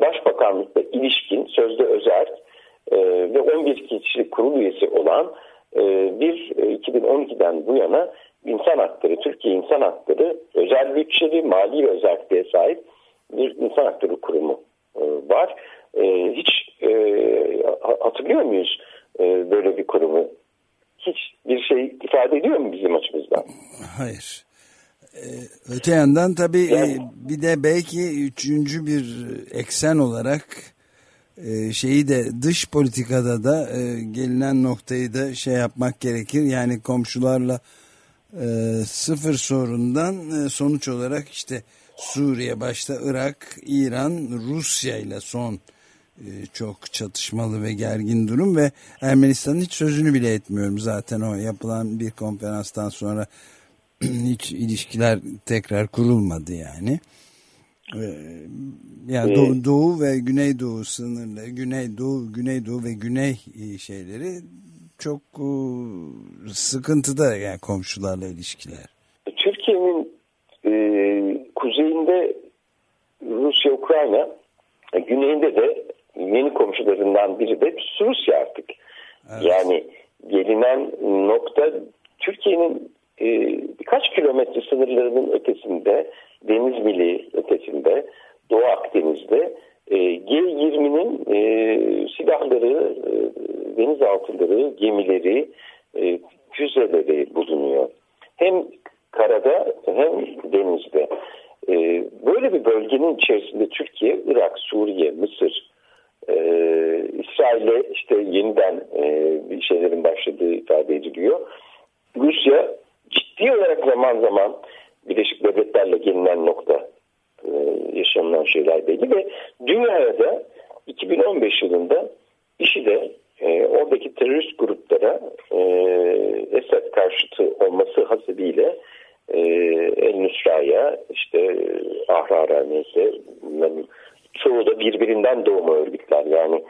başbakanlıkla ilişkin sözde özel e, ve 11 kişilik kurul üyesi olan e, bir e, 2012'den bu yana insan hakları, Türkiye insan hakları özel bütçeli, mali ve özelliğe sahip bir insan hakları kurumu e, var. E, hiç e, hatırlıyor muyuz böyle bir kurumu? Hiç bir şey ifade ediyor mu bizim açımızdan? Hayır. Öte yandan tabii yani, bir de belki üçüncü bir eksen olarak şeyi de dış politikada da gelinen noktayı da şey yapmak gerekir. Yani komşularla sıfır sorundan sonuç olarak işte Suriye başta Irak, İran, Rusya ile son çok çatışmalı ve gergin durum ve Ermenistan'ın hiç sözünü bile etmiyorum zaten o yapılan bir konferanstan sonra hiç ilişkiler tekrar kurulmadı yani. Yani Doğu, Doğu ve Güneydoğu sınırları, Güneydoğu, Güneydoğu ve Güney e, şeyleri çok e, sıkıntıda yani komşularla ilişkiler. Türkiye'nin e, kuzeyinde Rusya, Ukrayna, e, güneyinde de yeni komşularından biri de Rusya artık. Evet. Yani gelinen nokta Türkiye'nin e, birkaç kilometre sınırlarının ötesinde, deniz mili ötesinde, Doğu Akdeniz'de e, G20'nin e, silahları, e, denizaltıları, gemileri, e, füzeleri bulunuyor. Hem karada hem denizde. E, böyle bir bölgenin içerisinde Türkiye, Irak, Suriye, Mısır, e, İsrail'e işte yeniden e, bir şeylerin başladığı ifade ediliyor. Rusya ciddi olarak zaman zaman Birleşik Devletler'le gelinen nokta yaşanılan şeyler belli ve dünyada da 2015 yılında işi de e, oradaki terörist gruplara e, Esad karşıtı olması hasebiyle e, El Nusra'ya işte Ahrar'a neyse bunların çoğu da birbirinden doğma örgütler. Yani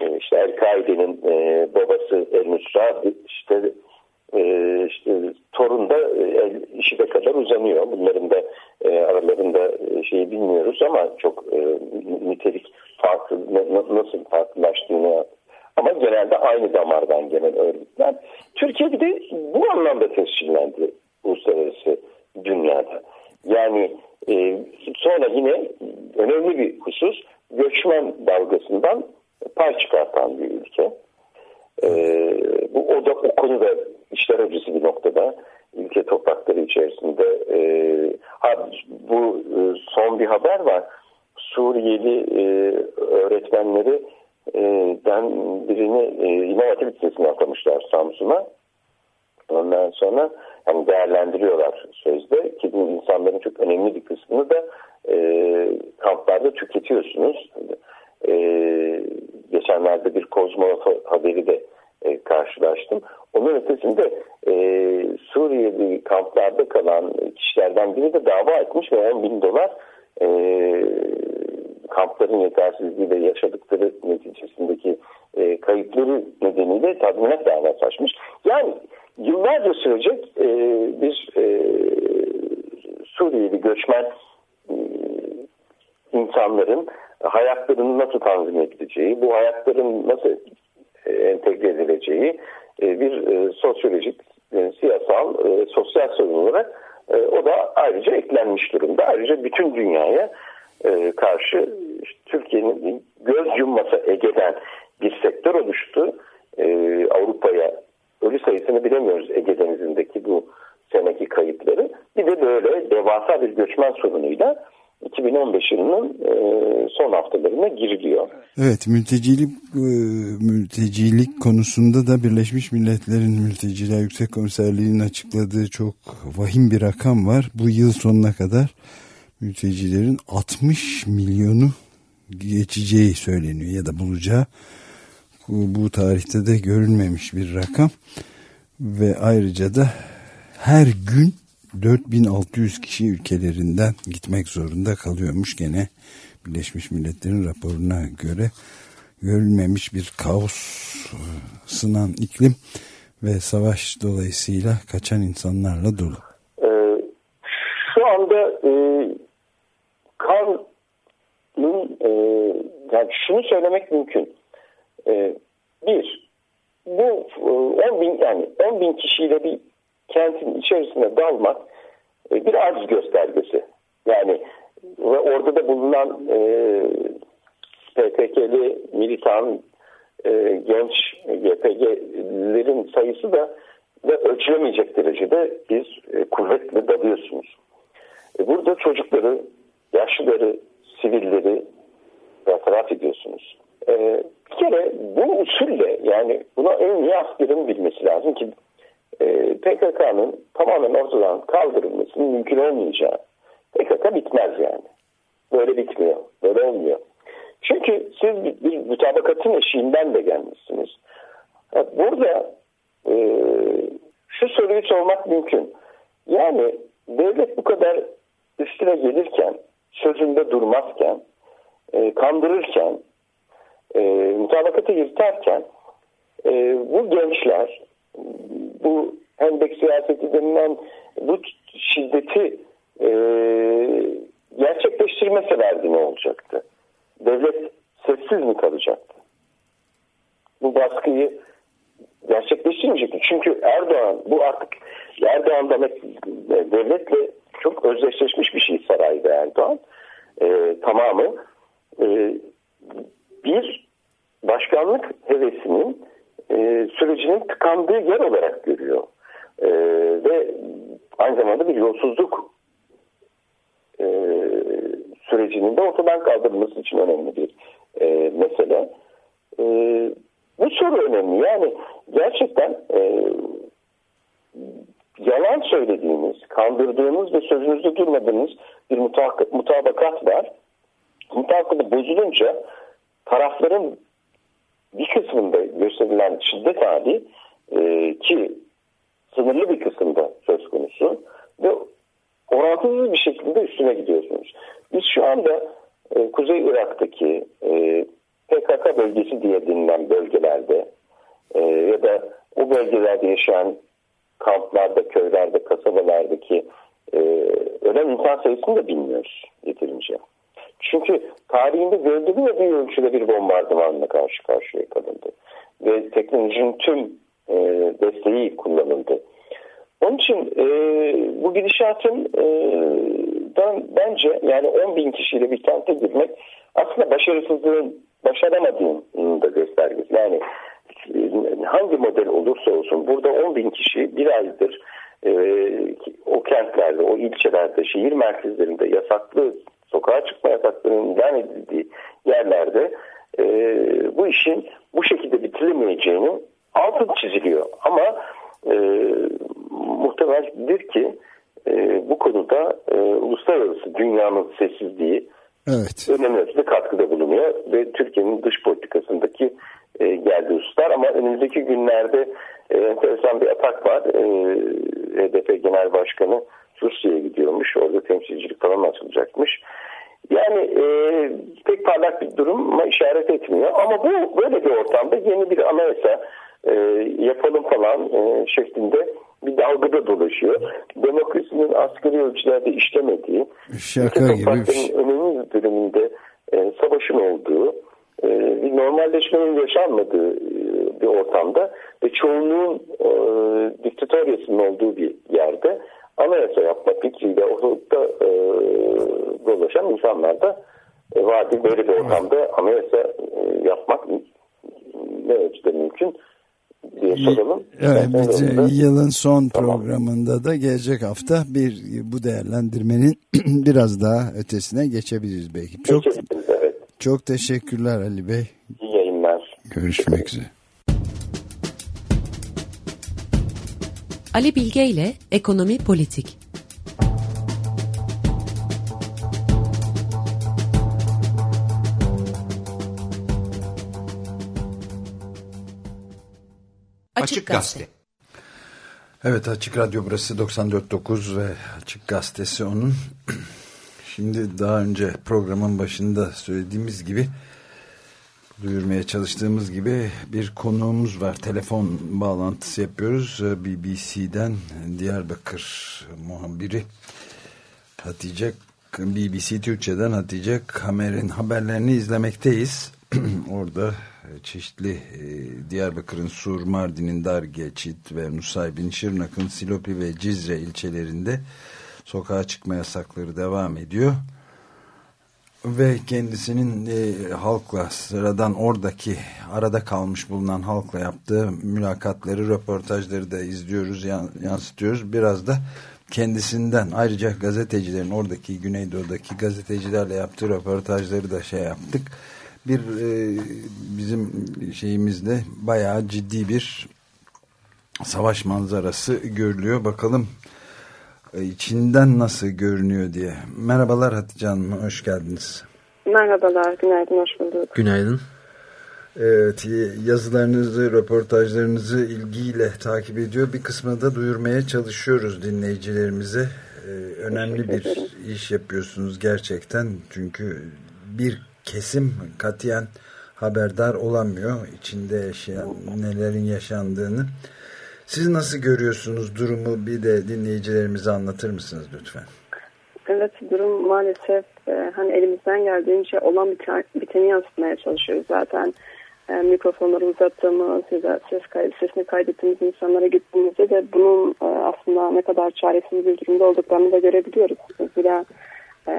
e, işte El-Kaide'nin e, babası El Nusra işte e, işte torun da e, işide kadar uzanıyor. Bunların da e, aralarında e, şeyi bilmiyoruz ama çok e, nitelik farklı nasıl farklılaştığını ama genelde aynı damardan gelen örgütler. Türkiye bir de bu anlamda tescillendi uluslararası dünyada. Yani sonra yine önemli bir husus göçmen dalgasından pay çıkartan bir ülke. E, bu o da o konuda işler acısı bir noktada ülke toprakları içerisinde. E, ha, bu e, son bir haber var. Suriyeli e, öğretmenleri e, den birini e, İmam Hatip atamışlar Samsun'a. Ondan sonra yani değerlendiriyorlar sözde ki bu insanların çok önemli bir kısmını da e, kamplarda tüketiyorsunuz. E, geçenlerde bir Kozmonot haberi de e, karşılaştım. Onun ötesinde e, Suriyeli kamplarda kalan kişilerden biri de dava etmiş ve 10 bin dolar e, kampların yetersizliği ve yaşadıkları neticesindeki e, kayıpları nedeniyle tazminat davası açmış. Yani yıllarca sürecek e, bir e, Suriyeli göçmen e, insanların hayatlarını nasıl tanzim edileceği, bu hayatların nasıl e, entegre edileceği e, bir e, sosyolojik, siyasal, sosyal sorun olarak o da ayrıca eklenmiş durumda. Ayrıca bütün dünyaya karşı Türkiye'nin göz yumması Ege'den bir sektör oluştu. Avrupa'ya ölü sayısını bilemiyoruz Ege Denizi'ndeki bu seneki kayıpları. Bir de böyle devasa bir göçmen sorunuyla 2015 yılının e, son haftalarına giriliyor. Evet mültecilik e, mültecilik konusunda da Birleşmiş Milletler'in Mülteciler Yüksek Komiserliği'nin açıkladığı çok vahim bir rakam var. Bu yıl sonuna kadar mültecilerin 60 milyonu geçeceği söyleniyor ya da bulacağı. Bu tarihte de görülmemiş bir rakam ve ayrıca da her gün 4600 kişi ülkelerinden gitmek zorunda kalıyormuş gene Birleşmiş Milletler'in raporuna göre görülmemiş bir kaos sınan iklim ve savaş dolayısıyla kaçan insanlarla dolu. Ee, şu anda e, kanun e, yani şunu söylemek mümkün. E, bir, bu 10 e, bin yani 10 bin kişiyle bir kentin içerisine dalmak e, bir arz göstergesi. Yani ve orada da bulunan e, PKK'li militan e, genç YPG'lerin sayısı da ve ölçülemeyecek derecede bir e, kuvvetle dalıyorsunuz. E, burada çocukları, yaşlıları, sivilleri bertaraf ediyorsunuz. E, bir kere bu usulle yani buna en iyi askerin bilmesi lazım ki e, PKK'nın tamamen ortadan kaldırılmasının mümkün olmayacağı. PKK bitmez yani. Böyle bitmiyor. Böyle olmuyor. Çünkü siz bir, bir mutabakatın eşiğinden de gelmişsiniz. Burada e, şu soruyu sormak mümkün. Yani devlet bu kadar üstüne gelirken, sözünde durmazken, e, kandırırken, e, mutabakatı yırtarken e, bu gençler bu hendek siyaseti denilen bu şiddeti e, gerçekleştirmeselerdi ne olacaktı? Devlet sessiz mi kalacaktı? Bu baskıyı gerçekleştirmeyecekti. Çünkü Erdoğan bu artık Erdoğan demek devletle çok özdeşleşmiş bir şey sarayda Erdoğan. E, tamamı e, bir başkanlık hevesinin e, sürecinin tıkandığı yer olarak görüyor. E, ve aynı zamanda bir yolsuzluk e, sürecinin de ortadan kaldırılması için önemli bir e, mesele. E, bu soru önemli. Yani gerçekten e, yalan söylediğiniz, kandırdığınız ve sözünüzde durmadığınız bir mutabakat var. Mutabakatı bozulunca tarafların bir kısmında gösterilen şiddet hali e, ki sınırlı bir kısımda söz konusu ve orantısız bir şekilde üstüne gidiyorsunuz. Biz şu anda e, Kuzey Irak'taki e, PKK bölgesi diye dinlenen bölgelerde e, ya da o bölgelerde yaşayan kamplarda, köylerde, kasabalardaki e, ölen insan sayısını da bilmiyoruz yeterince. Çünkü tarihinde görüldüğü ölçüde bir bombardımanla karşı karşıya kalındı. Ve teknolojinin tüm e, desteği kullanıldı. Onun için e, bu gidişatın e, dan, bence yani 10 bin kişiyle bir kente girmek aslında başarısızlığın başaramadığının da göstergesi. Yani e, hangi model olursa olsun burada 10 bin kişi bir aydır e, o kentlerde, o ilçelerde, şehir merkezlerinde yasaklı sokağa çıkma yasaklarının ilan edildiği yerlerde e, bu işin bu şekilde bitirilmeyeceğinin altın çiziliyor. Ama e, muhtemeldir ki e, bu konuda e, uluslararası dünyanın sessizliği evet. önemli ölçüde katkıda bulunuyor ve Türkiye'nin dış politikasındaki e, geldiği hususlar ama önümüzdeki günlerde e, enteresan bir atak var. E, HDP Genel Başkanı Rusya'ya gidiyormuş. Orada temsilcilik falan açılacakmış. Yani e, pek parlak bir duruma işaret etmiyor. Ama bu böyle bir ortamda yeni bir anayasa e, yapalım falan e, şeklinde bir dalgada dolaşıyor. Demokrasinin asgari ölçülerde işlemediği, Şaka gibi bir şey. önemli bir bölümünde e, savaşın olduğu, e, bir normalleşmenin yaşanmadığı e, bir ortamda ve çoğunluğun e, diktatoryasının olduğu bir yerde anayasa yapma fikriyle ortalıkta e, dolaşan insanlar da e, vardı. Böyle bir ortamda anayasa e, yapmak ne ölçüde mümkün diye soralım. Evet, biz yılın son tamam. programında da gelecek hafta bir bu değerlendirmenin biraz daha ötesine geçebiliriz belki. Çok, evet. çok teşekkürler Ali Bey. İyi yayınlar. Görüşmek üzere. Ali Bilge ile Ekonomi Politik. Açık Gazete. Evet Açık Radyo burası 94.9 ve Açık Gazetesi onun. Şimdi daha önce programın başında söylediğimiz gibi duyurmaya çalıştığımız gibi bir konuğumuz var. Telefon bağlantısı yapıyoruz. BBC'den Diyarbakır muhabiri Hatice BBC Türkçe'den Hatice Kamer'in haberlerini izlemekteyiz. Orada çeşitli e, Diyarbakır'ın Sur, Mardin'in Dargeçit ve Nusaybin, Şırnak'ın Silopi ve Cizre ilçelerinde sokağa çıkma yasakları devam ediyor. Ve kendisinin e, halkla sıradan oradaki arada kalmış bulunan halkla yaptığı mülakatları, röportajları da izliyoruz, yansıtıyoruz. Biraz da kendisinden ayrıca gazetecilerin oradaki Güneydoğu'daki gazetecilerle yaptığı röportajları da şey yaptık. Bir e, bizim şeyimizde bayağı ciddi bir savaş manzarası görülüyor. Bakalım e, içinden nasıl görünüyor diye. Merhabalar Hatice Hanım, hoş geldiniz. Merhabalar, günaydın, hoş bulduk. Günaydın. Evet, yazılarınızı, röportajlarınızı ilgiyle takip ediyor. Bir kısmını da duyurmaya çalışıyoruz dinleyicilerimize. Ee, önemli bir iş yapıyorsunuz gerçekten. Çünkü bir kesim katiyen haberdar olamıyor. içinde yaşayan, nelerin yaşandığını. Siz nasıl görüyorsunuz durumu bir de dinleyicilerimize anlatır mısınız lütfen? Evet durum maalesef e, hani elimizden geldiğince olan biten, biteni yansıtmaya çalışıyoruz zaten. E, mikrofonları uzattığımız ya da ses kaydı, sesini kaydettiğimiz insanlara gittiğimizde de bunun e, aslında ne kadar çaresiz bir durumda olduklarını da görebiliyoruz. Mesela e,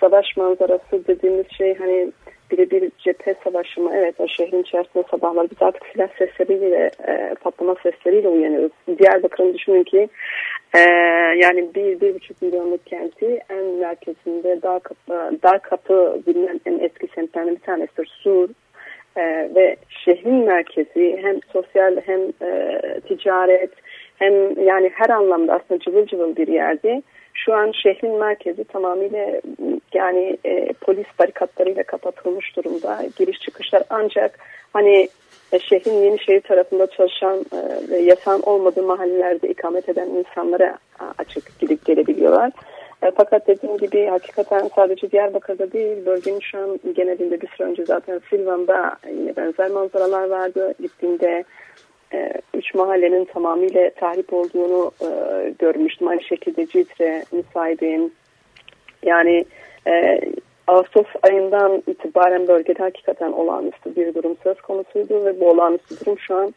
savaş manzarası dediğimiz şey hani birebir cephe savaşı mı? Evet o şehrin içerisinde sabahlar biz artık silah sesleriyle e, patlama sesleriyle uyanıyoruz. Diyarbakır'ın düşünün ki e, yani bir, bir buçuk milyonluk kenti en merkezinde dar kapı, dar kapı bilinen en eski semtlerden bir tanesidir. Sur e, ve şehrin merkezi hem sosyal hem e, ticaret hem yani her anlamda aslında cıvıl cıvıl bir yerde şu an şehrin merkezi tamamıyla yani e, polis barikatlarıyla kapatılmış durumda. Giriş çıkışlar ancak hani e, şehrin yeni şehir tarafında çalışan e, ve yasağın olmadığı mahallelerde ikamet eden insanlara açık gidip gelebiliyorlar. E, fakat dediğim gibi hakikaten sadece Diyarbakır'da değil bölgenin şu an genelinde bir süre önce zaten Silvan'da yine benzer manzaralar vardı. Gittiğimde e, üç mahallenin tamamıyla tahrip olduğunu e, görmüştüm. Aynı şekilde Citre, Nusaybin yani e, Ağustos ayından itibaren bölgede hakikaten olağanüstü bir durum söz konusuydu ve bu olağanüstü durum şu an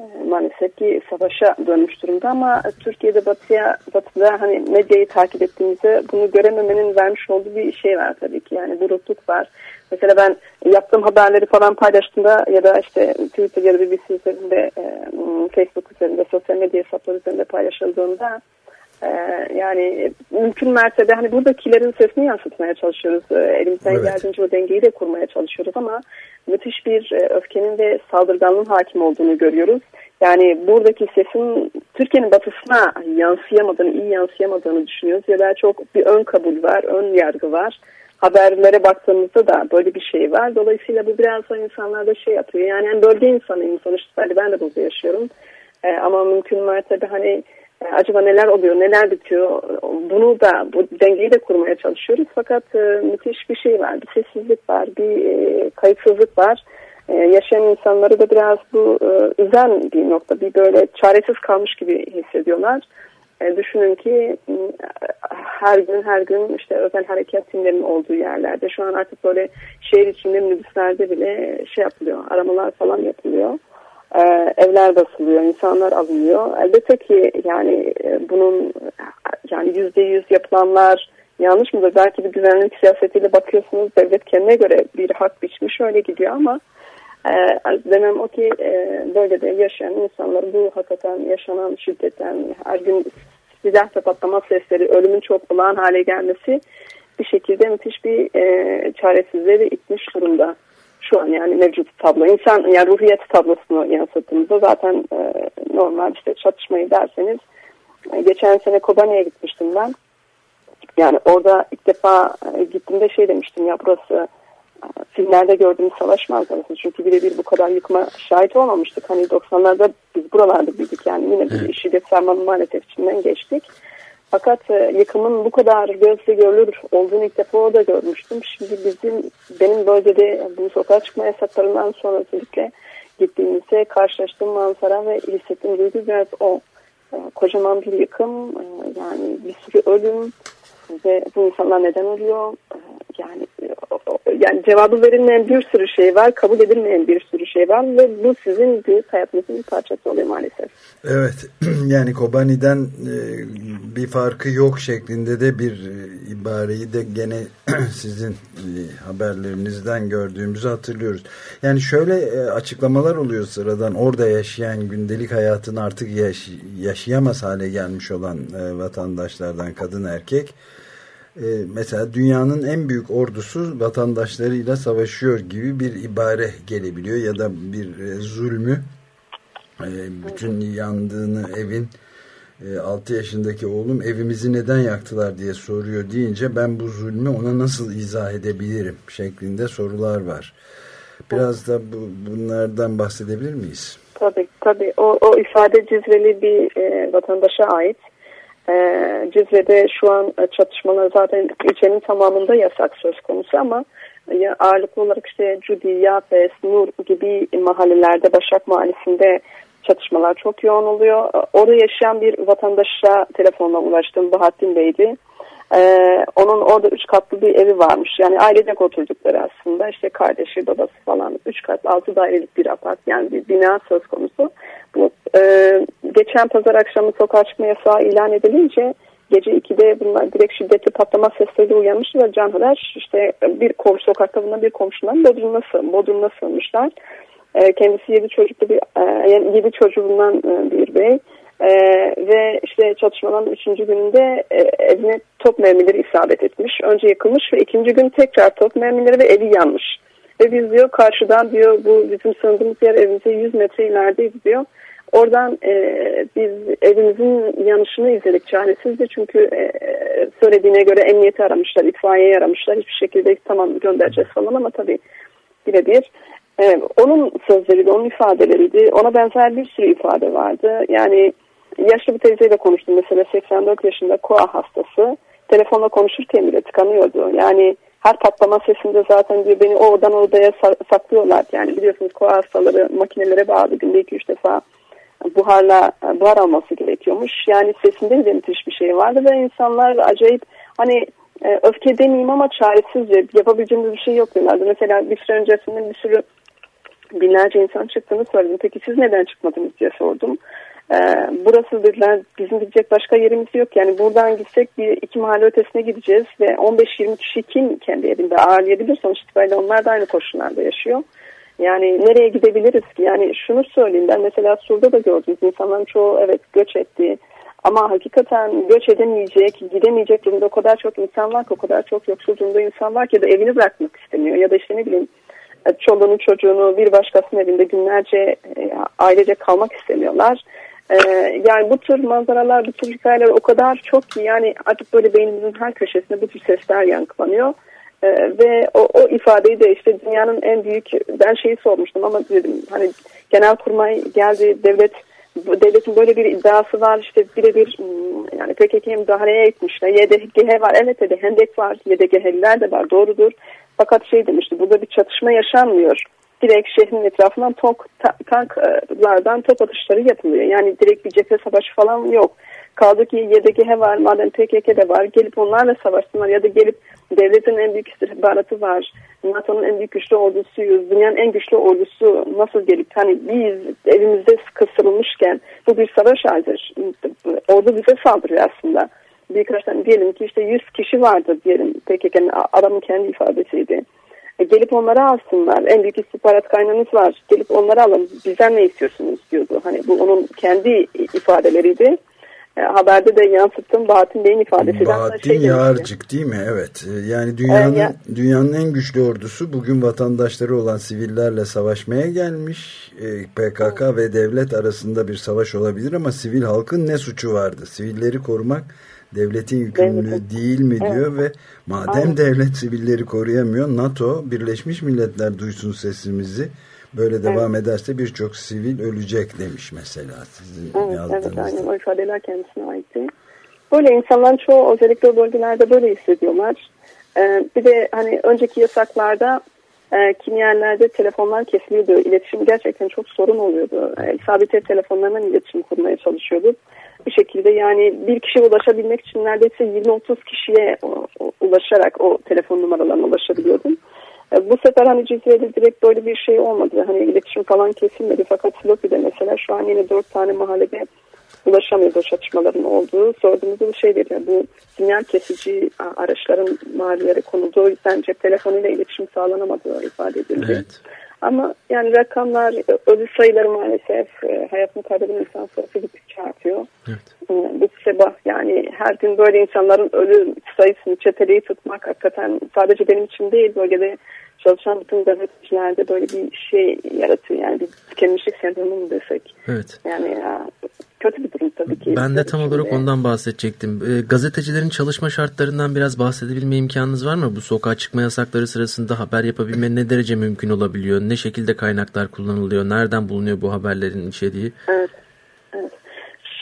e, maalesef ki savaşa dönmüş durumda ama Türkiye'de batıya, batıda hani medyayı takip ettiğimizde bunu görememenin vermiş olduğu bir şey var tabii ki yani burukluk var. Mesela ben yaptığım haberleri falan paylaştığımda ya da işte Twitter ya da BBC üzerinde, e, Facebook üzerinde, sosyal medya hesapları üzerinde paylaşıldığında e, yani mümkün mertebe hani buradakilerin sesini yansıtmaya çalışıyoruz. E, elimizden evet. geldiğince o dengeyi de kurmaya çalışıyoruz ama müthiş bir e, öfkenin ve saldırganlığın hakim olduğunu görüyoruz. Yani buradaki sesin Türkiye'nin batısına yansıyamadığını, iyi yansıyamadığını düşünüyoruz ya da çok bir ön kabul var, ön yargı var haberlere baktığımızda da böyle bir şey var. Dolayısıyla bu biraz da insanlarda şey yapıyor. Yani, yani bölge insanıyım sonuçta. Hani ben de burada yaşıyorum. E, ama mümkün mertebe hani e, acaba neler oluyor, neler bitiyor bunu da bu dengeyi de kurmaya çalışıyoruz. Fakat e, müthiş bir şey var. Bir sessizlik var, bir e, kayıtsızlık var. E, yaşayan insanları da biraz bu e, üzen bir nokta. Bir böyle çaresiz kalmış gibi hissediyorlar. E, düşünün ki her gün her gün işte özel harekat timlerinin olduğu yerlerde şu an artık böyle şehir içinde minibüslerde bile şey yapılıyor aramalar falan yapılıyor. E, evler basılıyor, insanlar alınıyor. Elbette ki yani e, bunun yani yüzde yüz yapılanlar yanlış mıdır? Belki bir güvenlik siyasetiyle bakıyorsunuz devlet kendine göre bir hak biçmiş öyle gidiyor ama e, demem o ki e, bölgede yaşayan insanlar bu hakikaten yaşanan şiddetten her gün silah ve patlama sesleri ölümün çok olağan hale gelmesi bir şekilde müthiş bir e, çaresizliğe de itmiş durumda. Şu an yani mevcut tablo. İnsan yani ruhiyet tablosunu yansıttığımızda zaten e, normal işte çatışmayı derseniz e, geçen sene Kobani'ye gitmiştim ben. Yani orada ilk defa e, gittiğimde şey demiştim ya burası filmlerde gördüğümüz savaş manzarası. Çünkü birebir bu kadar yıkma şahit olmamıştık. Hani 90'larda biz buralarda büyüdük yani yine bir şiddet sarmanın maalesef içinden geçtik. Fakat e, yıkımın bu kadar gözle görülür olduğunu ilk defa orada görmüştüm. Şimdi bizim benim bölgede bu sokağa çıkma yasaklarından sonra özellikle gittiğimizde karşılaştığım manzara ve hissettiğim duygu biraz o. E, kocaman bir yıkım, e, yani bir sürü ölüm ve bu insanlar neden ölüyor? Yani yani cevabı verilmeyen bir sürü şey var, kabul edilmeyen bir sürü şey var ve bu sizin büyük hayatınızın bir parçası oluyor maalesef. Evet yani Kobani'den e, bir farkı yok şeklinde de bir e, ibareyi de gene sizin e, haberlerinizden gördüğümüzü hatırlıyoruz. Yani şöyle açıklamalar oluyor sıradan orada yaşayan gündelik hayatını artık yaş yaşayamaz hale gelmiş olan vatandaşlardan kadın erkek e, mesela dünyanın en büyük ordusu vatandaşlarıyla savaşıyor gibi bir ibare gelebiliyor ya da bir e, zulmü e, bütün yandığını evin e, 6 yaşındaki oğlum evimizi neden yaktılar diye soruyor deyince ben bu zulmü ona nasıl izah edebilirim şeklinde sorular var. Biraz da bu, bunlardan bahsedebilir miyiz? Tabii tabii o, o ifade Cizreli bir e, vatandaşa ait. E, Cizre'de şu an e, çatışmalar zaten ilçenin tamamında yasak söz konusu ama ya, ağırlıklı olarak işte Cudi, Yapes, Nur gibi mahallelerde Başak Mahallesi'nde çatışmalar çok yoğun oluyor. E, orada yaşayan bir vatandaşa telefonla ulaştım. Bahattin Bey'di. Ee, onun orada üç katlı bir evi varmış. Yani ailecek oturdukları aslında. işte kardeşi, babası falan. Üç kat, altı dairelik bir apart. Yani bir bina söz konusu. Bu, e, geçen pazar akşamı sokağa çıkma yasağı ilan edilince gece 2'de bunlar direkt şiddetli patlama sesleriyle uyanmış ve canhıraş işte bir komşu sokakta bulunan bir komşundan Bodrum'a, sığ, Bodrum'a sığınmışlar. E, kendisi yedi çocuklu bir e, yani yedi çocuğundan e, bir bey. Ee, ve işte çatışmaların üçüncü gününde e, evine top mermileri isabet etmiş. Önce yakılmış ve ikinci gün tekrar top mermileri ve evi yanmış. Ve biz diyor karşıdan diyor bu bizim sığındığımız yer evimize 100 metre ilerideydi diyor. Oradan e, biz evimizin yanışını izledik çaresizdi çünkü e, söylediğine göre emniyeti aramışlar, itfaiyeyi aramışlar. Hiçbir şekilde tamam göndereceğiz falan ama tabii birebir. E, onun sözleriydi, onun ifadeleriydi. Ona benzer bir sürü ifade vardı. Yani yaşlı bir teyzeyle konuştum mesela 84 yaşında koa hastası. Telefonla konuşurken bile tıkanıyordu. Yani her patlama sesinde zaten diyor beni o odan odaya saklıyorlar. Yani biliyorsunuz koa hastaları makinelere bağlı günde 2-3 defa buharla buhar alması gerekiyormuş. Yani sesinde de müthiş bir şey vardı ve insanlar acayip hani e, öfke demeyeyim ama çaresizce yapabileceğimiz bir şey yok diyorlardı. Mesela bir süre öncesinde bir sürü binlerce insan çıktığını söyledim. Peki siz neden çıkmadınız diye sordum. Ee, burası dediler bizim gidecek başka yerimiz yok. Yani buradan gitsek bir iki mahalle ötesine gideceğiz ve 15-20 kişi kim kendi evinde ağırlayabilir? Sonuç itibariyle onlar da aynı koşullarda yaşıyor. Yani nereye gidebiliriz ki? Yani şunu söyleyeyim ben mesela Sur'da da gördüm. insanların çoğu evet göç etti. Ama hakikaten göç edemeyecek, gidemeyecek durumda o kadar çok insan var ki, o kadar çok yoksul durumda insan var ki da evini bırakmak istemiyor. Ya da işte ne bileyim çoluğunu çocuğunu bir başkasının evinde günlerce e, ailece kalmak istemiyorlar. E, yani bu tür manzaralar, bu tür hikayeler o kadar çok ki yani artık böyle beynimizin her köşesinde bu tür sesler yankılanıyor. E, ve o, o ifadeyi de işte dünyanın en büyük ben şeyi sormuştum ama dedim hani genel kurmay geldi devlet devletin böyle bir iddiası var işte birebir hmm, yani PKK'ye müdahaleye etmişler. YDG var evet dedi Hendek var YDG'liler de var doğrudur fakat şey demişti burada bir çatışma yaşanmıyor. Direkt şehrin etrafından tok, tanklardan top atışları yapılıyor. Yani direkt bir cephe savaşı falan yok. Kaldı ki YDG var, madem PKK de var. Gelip onlarla savaşsınlar ya da gelip devletin en büyük istihbaratı var. NATO'nun en büyük güçlü ordusuyuz. Dünyanın en güçlü ordusu nasıl gelip hani biz evimizde kısırılmışken bu bir savaş haldir. Ordu bize saldırıyor aslında birkaç tane diyelim ki işte 100 kişi vardı diyelim PKK'nın adamın kendi ifadesiydi. E, gelip onları alsınlar. En büyük istihbarat kaynağınız var. Gelip onları alın. Bizden ne istiyorsunuz diyordu. Hani bu onun kendi ifadeleriydi. E, haberde de yansıttım Bahattin Bey'in ifadesi. Bahattin şey Yağarcık değil mi? Evet. E, yani dünyanın ee, ya, dünyanın en güçlü ordusu bugün vatandaşları olan sivillerle savaşmaya gelmiş. E, PKK ve devlet arasında bir savaş olabilir ama sivil halkın ne suçu vardı? Sivilleri korumak devletin yükümlülüğü devletin. değil mi diyor evet. ve madem Aynen. devlet sivilleri koruyamıyor NATO Birleşmiş Milletler duysun sesimizi böyle devam evet. ederse birçok sivil ölecek demiş mesela sizin evet, yazdığınızda. Evet aynen o ifadeler kendisine aitti. Böyle insanların çoğu özellikle o bölgelerde böyle hissediyorlar. Ee, bir de hani önceki yasaklarda e, kimi yerlerde telefonlar kesiliyordu. İletişim gerçekten çok sorun oluyordu. E, isabet telefonlarından iletişim kurmaya çalışıyorduk bir şekilde yani bir kişiye ulaşabilmek için neredeyse 20-30 kişiye ulaşarak o telefon numaralarına ulaşabiliyordum. E, bu sefer hani Cizre'de direkt böyle bir şey olmadı. Hani iletişim falan kesilmedi. Fakat Slopi'de mesela şu an yine dört tane mahallede ulaşamıyoruz o çatışmaların olduğu. Sorduğumuzda bir şey dedi. Bu sinyal kesici araçların mahallelere konulduğu. O yüzden cep telefonuyla iletişim sağlanamadığı ifade edildi. Evet. Ama yani rakamlar, ölü sayıları maalesef e, hayatını kaybeden insan sayısı gittikçe artıyor. Evet. E, Bu sebah yani her gün böyle insanların ölü sayısını çeteleyi tutmak hakikaten sadece benim için değil bölgede çalışan bütün gazetecilerde böyle bir şey yaratıyor. Yani bir tükenmişlik sendromu mu desek. Evet. Yani ya, kötü bir durum tabii ki. Ben de tam olarak Şimdi- ondan bahsedecektim. E, gazetecilerin çalışma şartlarından biraz bahsedebilme imkanınız var mı? Bu sokağa çıkma yasakları sırasında haber yapabilme ne derece mümkün olabiliyor? Ne şekilde kaynaklar kullanılıyor? Nereden bulunuyor bu haberlerin içeriği? Evet. evet.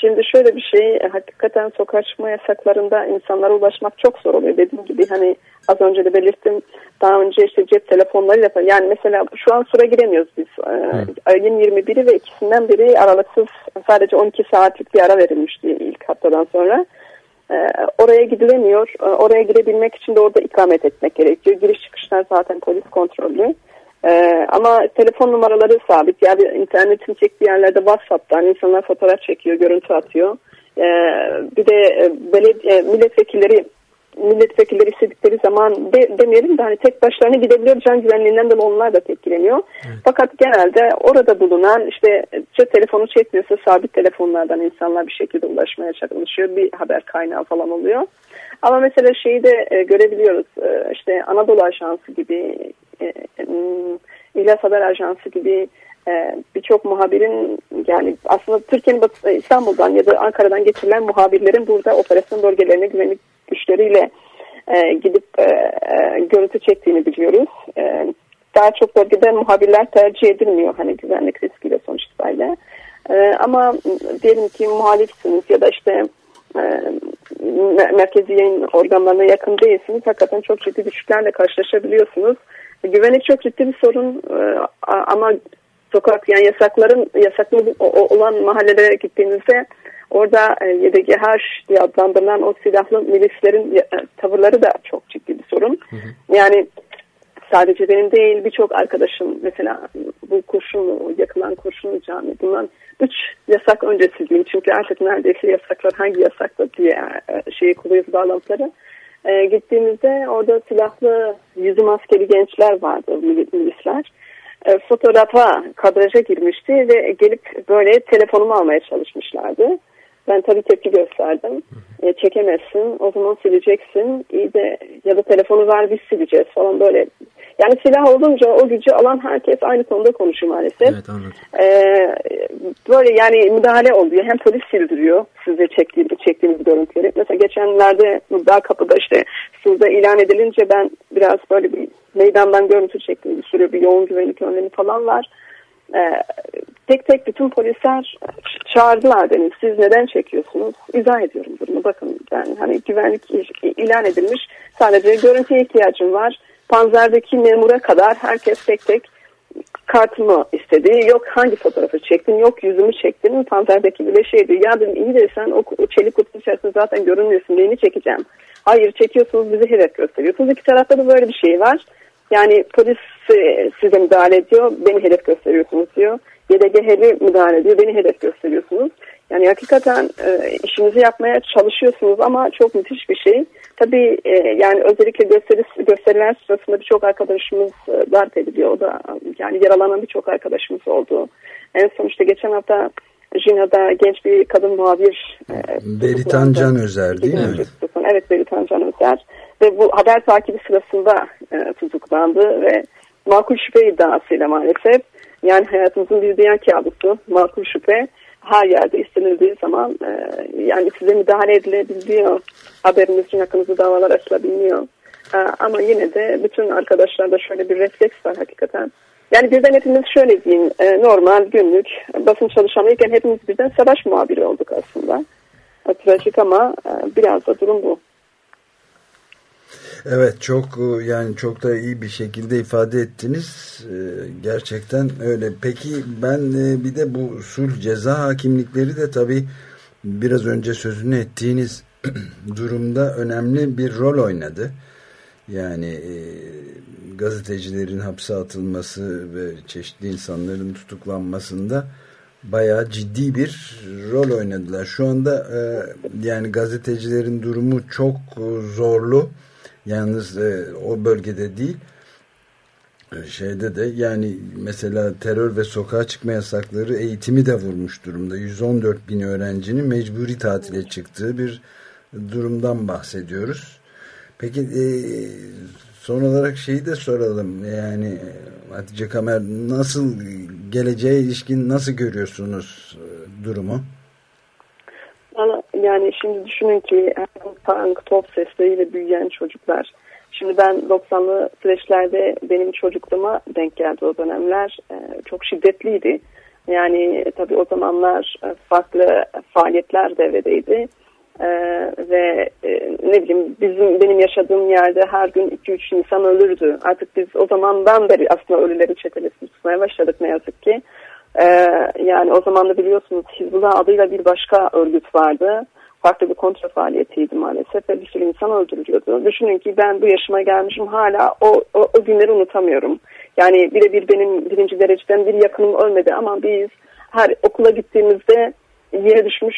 Şimdi şöyle bir şey, e, hakikaten sokağa çıkma yasaklarında insanlara ulaşmak çok zor oluyor. Dediğim gibi hani az önce de belirttim. Daha önce işte cep telefonlarıyla falan. Yani mesela şu an sıra giremiyoruz biz. Ee, ayın 21'i ve ikisinden biri aralıksız sadece 12 saatlik bir ara verilmişti ilk haftadan sonra. Ee, oraya gidilemiyor. Oraya girebilmek için de orada ikamet etmek gerekiyor. Giriş çıkışlar zaten polis kontrollü. Ee, ama telefon numaraları sabit. Yani internetin çektiği yerlerde WhatsApp'tan insanlar fotoğraf çekiyor, görüntü atıyor. Ee, bir de e, belediye, milletvekilleri milletvekilleri istedikleri zaman de, demeyelim de hani tek başlarına gidebiliyor. Can güvenliğinden de onlar da etkileniyor. Fakat genelde orada bulunan işte cep telefonu çekmiyorsa sabit telefonlardan insanlar bir şekilde ulaşmaya çalışıyor. Bir haber kaynağı falan oluyor. Ama mesela şeyi de e, görebiliyoruz. E, işte Anadolu Ajansı gibi, e, m, İhlas Haber Ajansı gibi e, birçok muhabirin yani aslında Türkiye'nin e, İstanbul'dan ya da Ankara'dan getirilen muhabirlerin burada operasyon bölgelerine güvenlik güçleriyle e, gidip e, e, görüntü çektiğini biliyoruz. E, daha çok bölgede muhabirler tercih edilmiyor hani güvenlik riskiyle sonuç. E, ama diyelim ki muhalifsiniz ya da işte e, me- merkezi yayın organlarına yakın değilsiniz. Hakikaten çok ciddi güçlüklerle karşılaşabiliyorsunuz. E, Güvenlik çok ciddi bir sorun e, ama sokak yani yasakların yasaklı olan mahallelere gittiğinizde orada e, YDGH diye adlandırılan o silahlı milislerin e, tavırları da çok ciddi bir sorun. Yani sadece benim değil birçok arkadaşım mesela bu kurşun yakılan kurşun cami bundan üç yasak öncesi diyeyim çünkü artık neredeyse yasaklar hangi yasakla diye e, şeyi kuruyoruz bağlantıları. E, gittiğimizde orada silahlı yüzü maskeli gençler vardı mil- milisler. E, fotoğrafa kadraja girmişti ve gelip böyle telefonumu almaya çalışmışlardı. Ben tabii tepki gösterdim. E, çekemezsin, o zaman sileceksin. İyi de ya da telefonu ver biz sileceğiz falan böyle. Yani silah olunca o gücü alan herkes aynı konuda konuşuyor maalesef. Evet anladım. Ee, böyle yani müdahale oluyor. Hem polis sildiriyor size çektiği, çektiğimiz görüntüleri. Mesela geçenlerde daha kapıda işte Suud'a ilan edilince ben biraz böyle bir meydandan görüntü çektim. Bir sürü bir yoğun güvenlik önlemi falan var. Ee, tek tek bütün polisler çağırdılar beni. Siz neden çekiyorsunuz? İzah ediyorum durumu. Bakın ben hani güvenlik il- ilan edilmiş. Sadece görüntüye ihtiyacım var. Panzerdeki memura kadar herkes tek tek kartımı istedi. Yok hangi fotoğrafı çektin, yok yüzümü çektin. Panzerdeki bile şeydi. Ya dedim iyi de sen o, çelik kutu içerisinde zaten görünmüyorsun. Neyini çekeceğim? Hayır çekiyorsunuz bizi hedef gösteriyorsunuz. İki tarafta da böyle bir şey var. Yani polis e, size müdahale ediyor, beni hedef gösteriyorsunuz diyor. YDGH'li müdahale ediyor, beni hedef gösteriyorsunuz. Yani hakikaten e, işinizi yapmaya çalışıyorsunuz ama çok müthiş bir şey. Tabii e, yani özellikle gösteri, gösteriler sırasında birçok arkadaşımız e, darp ediliyor. O da yani yaralanan birçok arkadaşımız oldu. En son işte geçen hafta Jina'da genç bir kadın muhabir e, Beritan Can Özer değil mi? Evet Beritan Can Özer. Ve bu haber takibi sırasında e, tutuklandı ve makul şüphe iddiasıyla maalesef yani hayatımızın bir diğer kabusu makul şüphe her yerde istenildiği zaman e, yani size müdahale edilebiliyor. Haberinizin hakkınızda davalar açılabiliyor. E, ama yine de bütün arkadaşlarda şöyle bir refleks var hakikaten. Yani birden hepimiz şöyle diyeyim e, normal günlük basın çalışanıyken hepimiz birden savaş muhabiri olduk aslında. E, trajik ama e, biraz da durum bu. Evet çok e, yani çok da iyi bir şekilde ifade ettiniz. E, Gerçekten öyle. Peki ben e, bir de bu sulh ceza hakimlikleri de tabii biraz önce sözünü ettiğiniz durumda önemli bir rol oynadı. Yani gazetecilerin hapse atılması ve çeşitli insanların tutuklanmasında bayağı ciddi bir rol oynadılar. Şu anda yani gazetecilerin durumu çok zorlu. Yalnız e, o bölgede değil e, şeyde de yani mesela terör ve sokağa çıkma yasakları eğitimi de vurmuş durumda. 114 bin öğrencinin mecburi tatile çıktığı bir durumdan bahsediyoruz. Peki e, son olarak şeyi de soralım. Yani Hatice Kamer nasıl geleceğe ilişkin nasıl görüyorsunuz e, durumu? Yani şimdi düşünün ki tank, top sesleriyle büyüyen çocuklar. Şimdi ben 90'lı süreçlerde benim çocukluğuma denk geldi o dönemler. Çok şiddetliydi. Yani tabii o zamanlar farklı faaliyetler devredeydi. Ee, ve e, ne bileyim bizim benim yaşadığım yerde her gün 2-3 insan ölürdü. Artık biz o zamandan beri aslında ölüleri çetelesini tutmaya başladık ne yazık ki. Ee, yani o zaman da biliyorsunuz Hizbullah adıyla bir başka örgüt vardı. Farklı bir kontra faaliyetiydi maalesef ve bir sürü insan öldürülüyordu. Düşünün ki ben bu yaşıma gelmişim hala o, o, o günleri unutamıyorum. Yani birebir benim birinci dereceden bir yakınım ölmedi ama biz her okula gittiğimizde yere düşmüş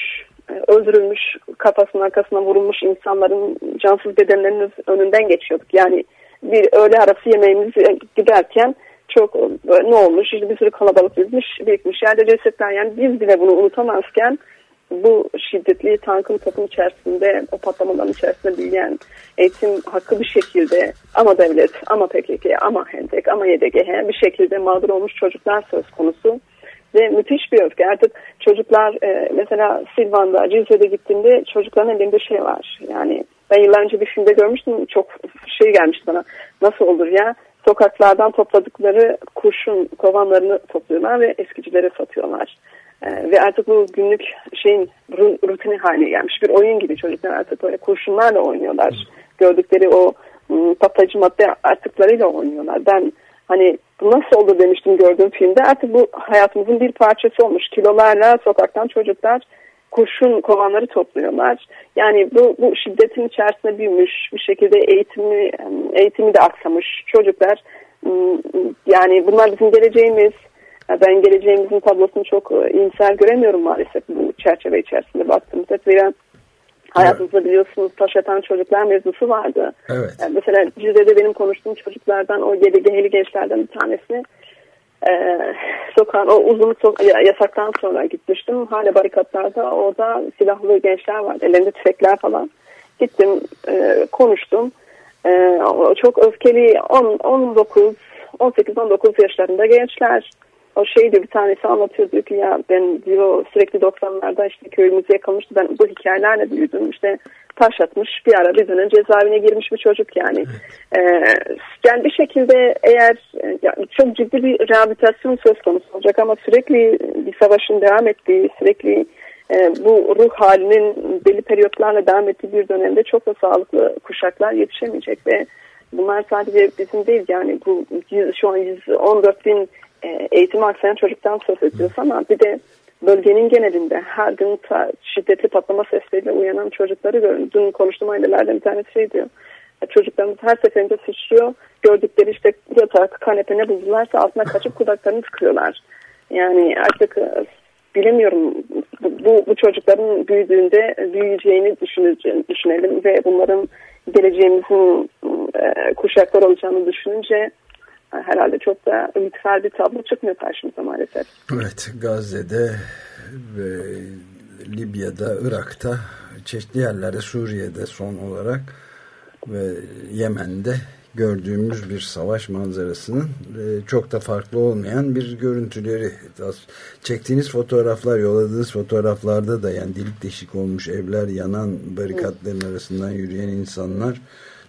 öldürülmüş, kafasının arkasına vurulmuş insanların cansız bedenlerinin önünden geçiyorduk. Yani bir öğle arası yemeğimiz giderken çok ne olmuş, işte bir sürü kalabalık birikmiş, birikmiş yerde cesetler. Yani biz bile bunu unutamazken bu şiddetli tankın topun içerisinde, o patlamaların içerisinde büyüyen eğitim hakkı bir şekilde ama devlet, ama PKK, ama HENDEK, ama YDGH bir şekilde mağdur olmuş çocuklar söz konusu ve müthiş bir öfke. Artık çocuklar e, mesela Silvan'da, Cizre'de gittiğimde çocukların elinde şey var. Yani ben yıllar önce bir filmde görmüştüm. Çok şey gelmişti bana. Nasıl olur ya? Sokaklardan topladıkları kurşun kovanlarını topluyorlar ve eskicilere satıyorlar. E, ve artık bu günlük şeyin rutini haline gelmiş. Bir oyun gibi çocuklar artık böyle kurşunlarla oynuyorlar. Gördükleri o patlayıcı madde artıklarıyla oynuyorlar. Ben Hani bu nasıl olur demiştim gördüğüm filmde. Artık bu hayatımızın bir parçası olmuş. Kilolarla sokaktan çocuklar kurşun kovanları topluyorlar. Yani bu, bu şiddetin içerisinde büyümüş bir şekilde eğitimi eğitimi de aksamış çocuklar. Yani bunlar bizim geleceğimiz. Ben geleceğimizin tablosunu çok iyimser göremiyorum maalesef bu çerçeve içerisinde baktığımızda. Zira Hayatımızda biliyorsunuz taş atan çocuklar mevzusu vardı. Evet. Yani mesela Cizre'de benim konuştuğum çocuklardan o YDG'li gençlerden bir tanesi e, sokağın o uzun so yasaktan sonra gitmiştim. Hala barikatlarda orada silahlı gençler vardı. Ellerinde tüfekler falan. Gittim e, konuştum. E, çok öfkeli 10, 19 18-19 yaşlarında gençler o şeydi bir tanesi anlatıyordu ki ya ben diyor sürekli 90'larda işte köyümüz yakılmıştı. Ben bu hikayelerle büyüdüm. işte taş atmış bir ara bir dönem cezaevine girmiş bir çocuk yani. Ee, yani bir şekilde eğer yani çok ciddi bir rehabilitasyon söz konusu olacak ama sürekli bir savaşın devam ettiği sürekli e, bu ruh halinin belli periyotlarla devam ettiği bir dönemde çok da sağlıklı kuşaklar yetişemeyecek ve bunlar sadece bizim değil yani bu şu an 114 bin e, eğitim aksayan çocuktan söz ediyoruz ama bir de bölgenin genelinde her gün ta, şiddetli patlama sesleriyle uyanan çocukları görün. Dün konuştuğum ailelerden bir tanesi şey diyor. Çocuklarımız her seferinde sıçrıyor. Gördükleri işte yatak, kanepe ne buldularsa altına kaçıp kulaklarını tıkıyorlar. Yani artık e, bilemiyorum bu, bu çocukların büyüdüğünde büyüyeceğini düşünelim ve bunların geleceğimizin e, kuşaklar olacağını düşününce herhalde çok da ümitfer bir tablo çıkmıyor karşımıza maalesef. Evet Gazze'de ve Libya'da, Irak'ta, çeşitli yerlerde, Suriye'de son olarak ve Yemen'de gördüğümüz bir savaş manzarasının e, çok da farklı olmayan bir görüntüleri. Çektiğiniz fotoğraflar, yolladığınız fotoğraflarda da yani delik deşik olmuş evler, yanan barikatların arasından yürüyen insanlar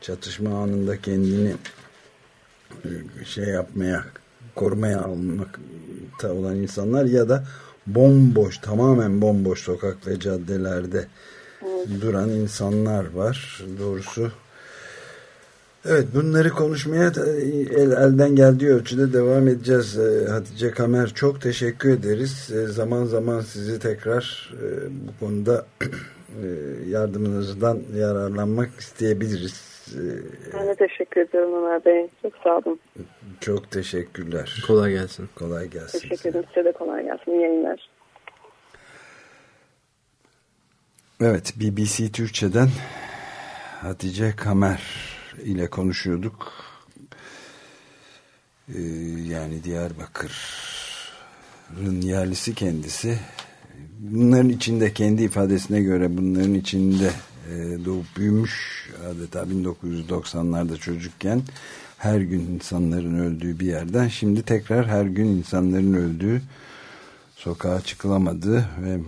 çatışma anında kendini şey yapmaya korumaya almakta olan insanlar ya da bomboş tamamen bomboş sokak ve caddelerde duran insanlar var. Doğrusu evet bunları konuşmaya el, elden geldiği ölçüde devam edeceğiz. Ee, Hatice Kamer çok teşekkür ederiz. Ee, zaman zaman sizi tekrar e, bu konuda e, yardımınızdan yararlanmak isteyebiliriz Ben de teşekkür ediyorum Ömer Bey. Çok sağ olun. Çok teşekkürler. Kolay gelsin. Kolay gelsin. Teşekkür ederim. Size de kolay gelsin. İyi yayınlar. Evet BBC Türkçe'den Hatice Kamer ile konuşuyorduk. Ee, yani Diyarbakır'ın yerlisi kendisi. Bunların içinde kendi ifadesine göre bunların içinde doğup büyümüş adeta 1990'larda çocukken her gün insanların öldüğü bir yerden şimdi tekrar her gün insanların öldüğü sokağa çıkılamadığı ve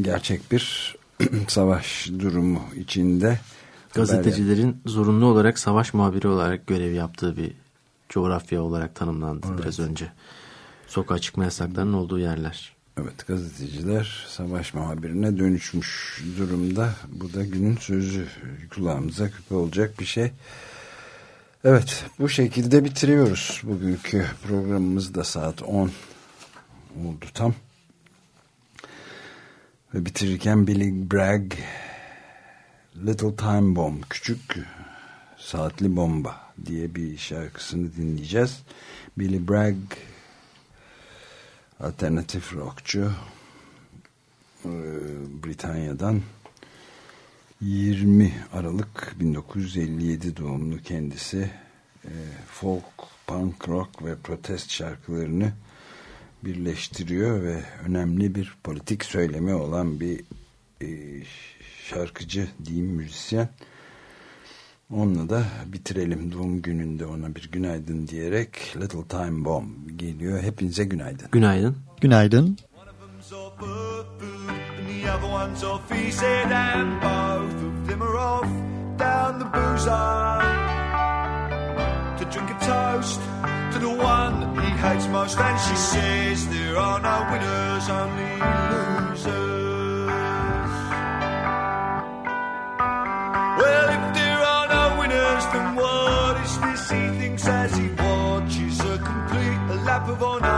gerçek bir savaş durumu içinde Gazetecilerin zorunlu olarak savaş muhabiri olarak görev yaptığı bir coğrafya olarak tanımlandı evet. biraz önce. Sokağa çıkma yasaklarının olduğu yerler. Evet gazeteciler savaş muhabirine dönüşmüş durumda. Bu da günün sözü kulağımıza küpe olacak bir şey. Evet bu şekilde bitiriyoruz bugünkü programımız da saat 10 oldu tam. Ve bitirirken Billy Bragg Little Time Bomb Küçük Saatli Bomba diye bir şarkısını dinleyeceğiz. Billy Bragg alternatif rockçu e, Britanya'dan 20 Aralık 1957 doğumlu kendisi e, folk, punk rock ve protest şarkılarını birleştiriyor ve önemli bir politik söylemi olan bir e, şarkıcı diyeyim müzisyen. Onunla da bitirelim doğum gününde ona bir günaydın diyerek Little Time Bomb geliyor. Hepinize günaydın. Günaydın. Günaydın. to drink a toast to the one he hates most. And she says there are no winners, only losers. move on.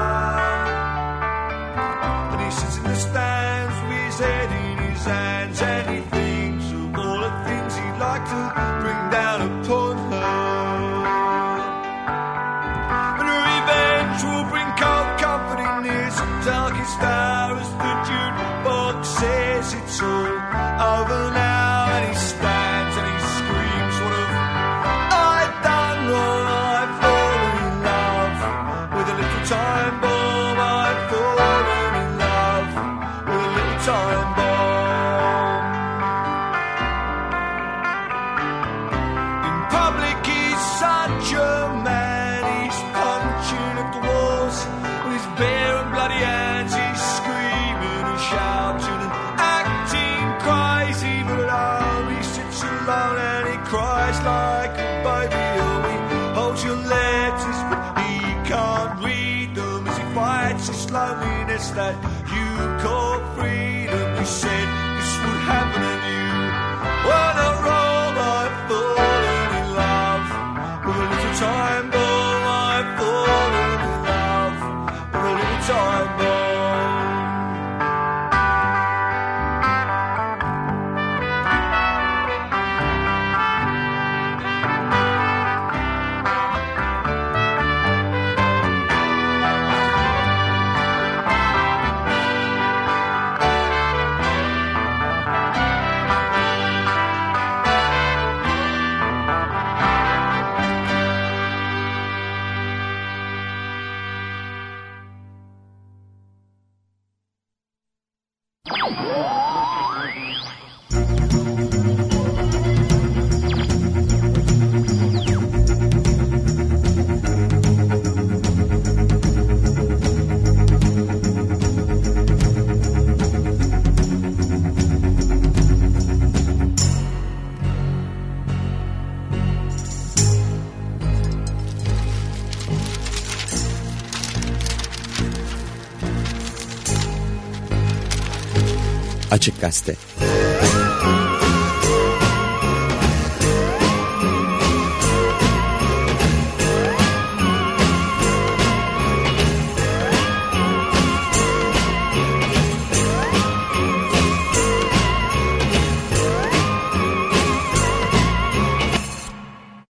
Açık Gazete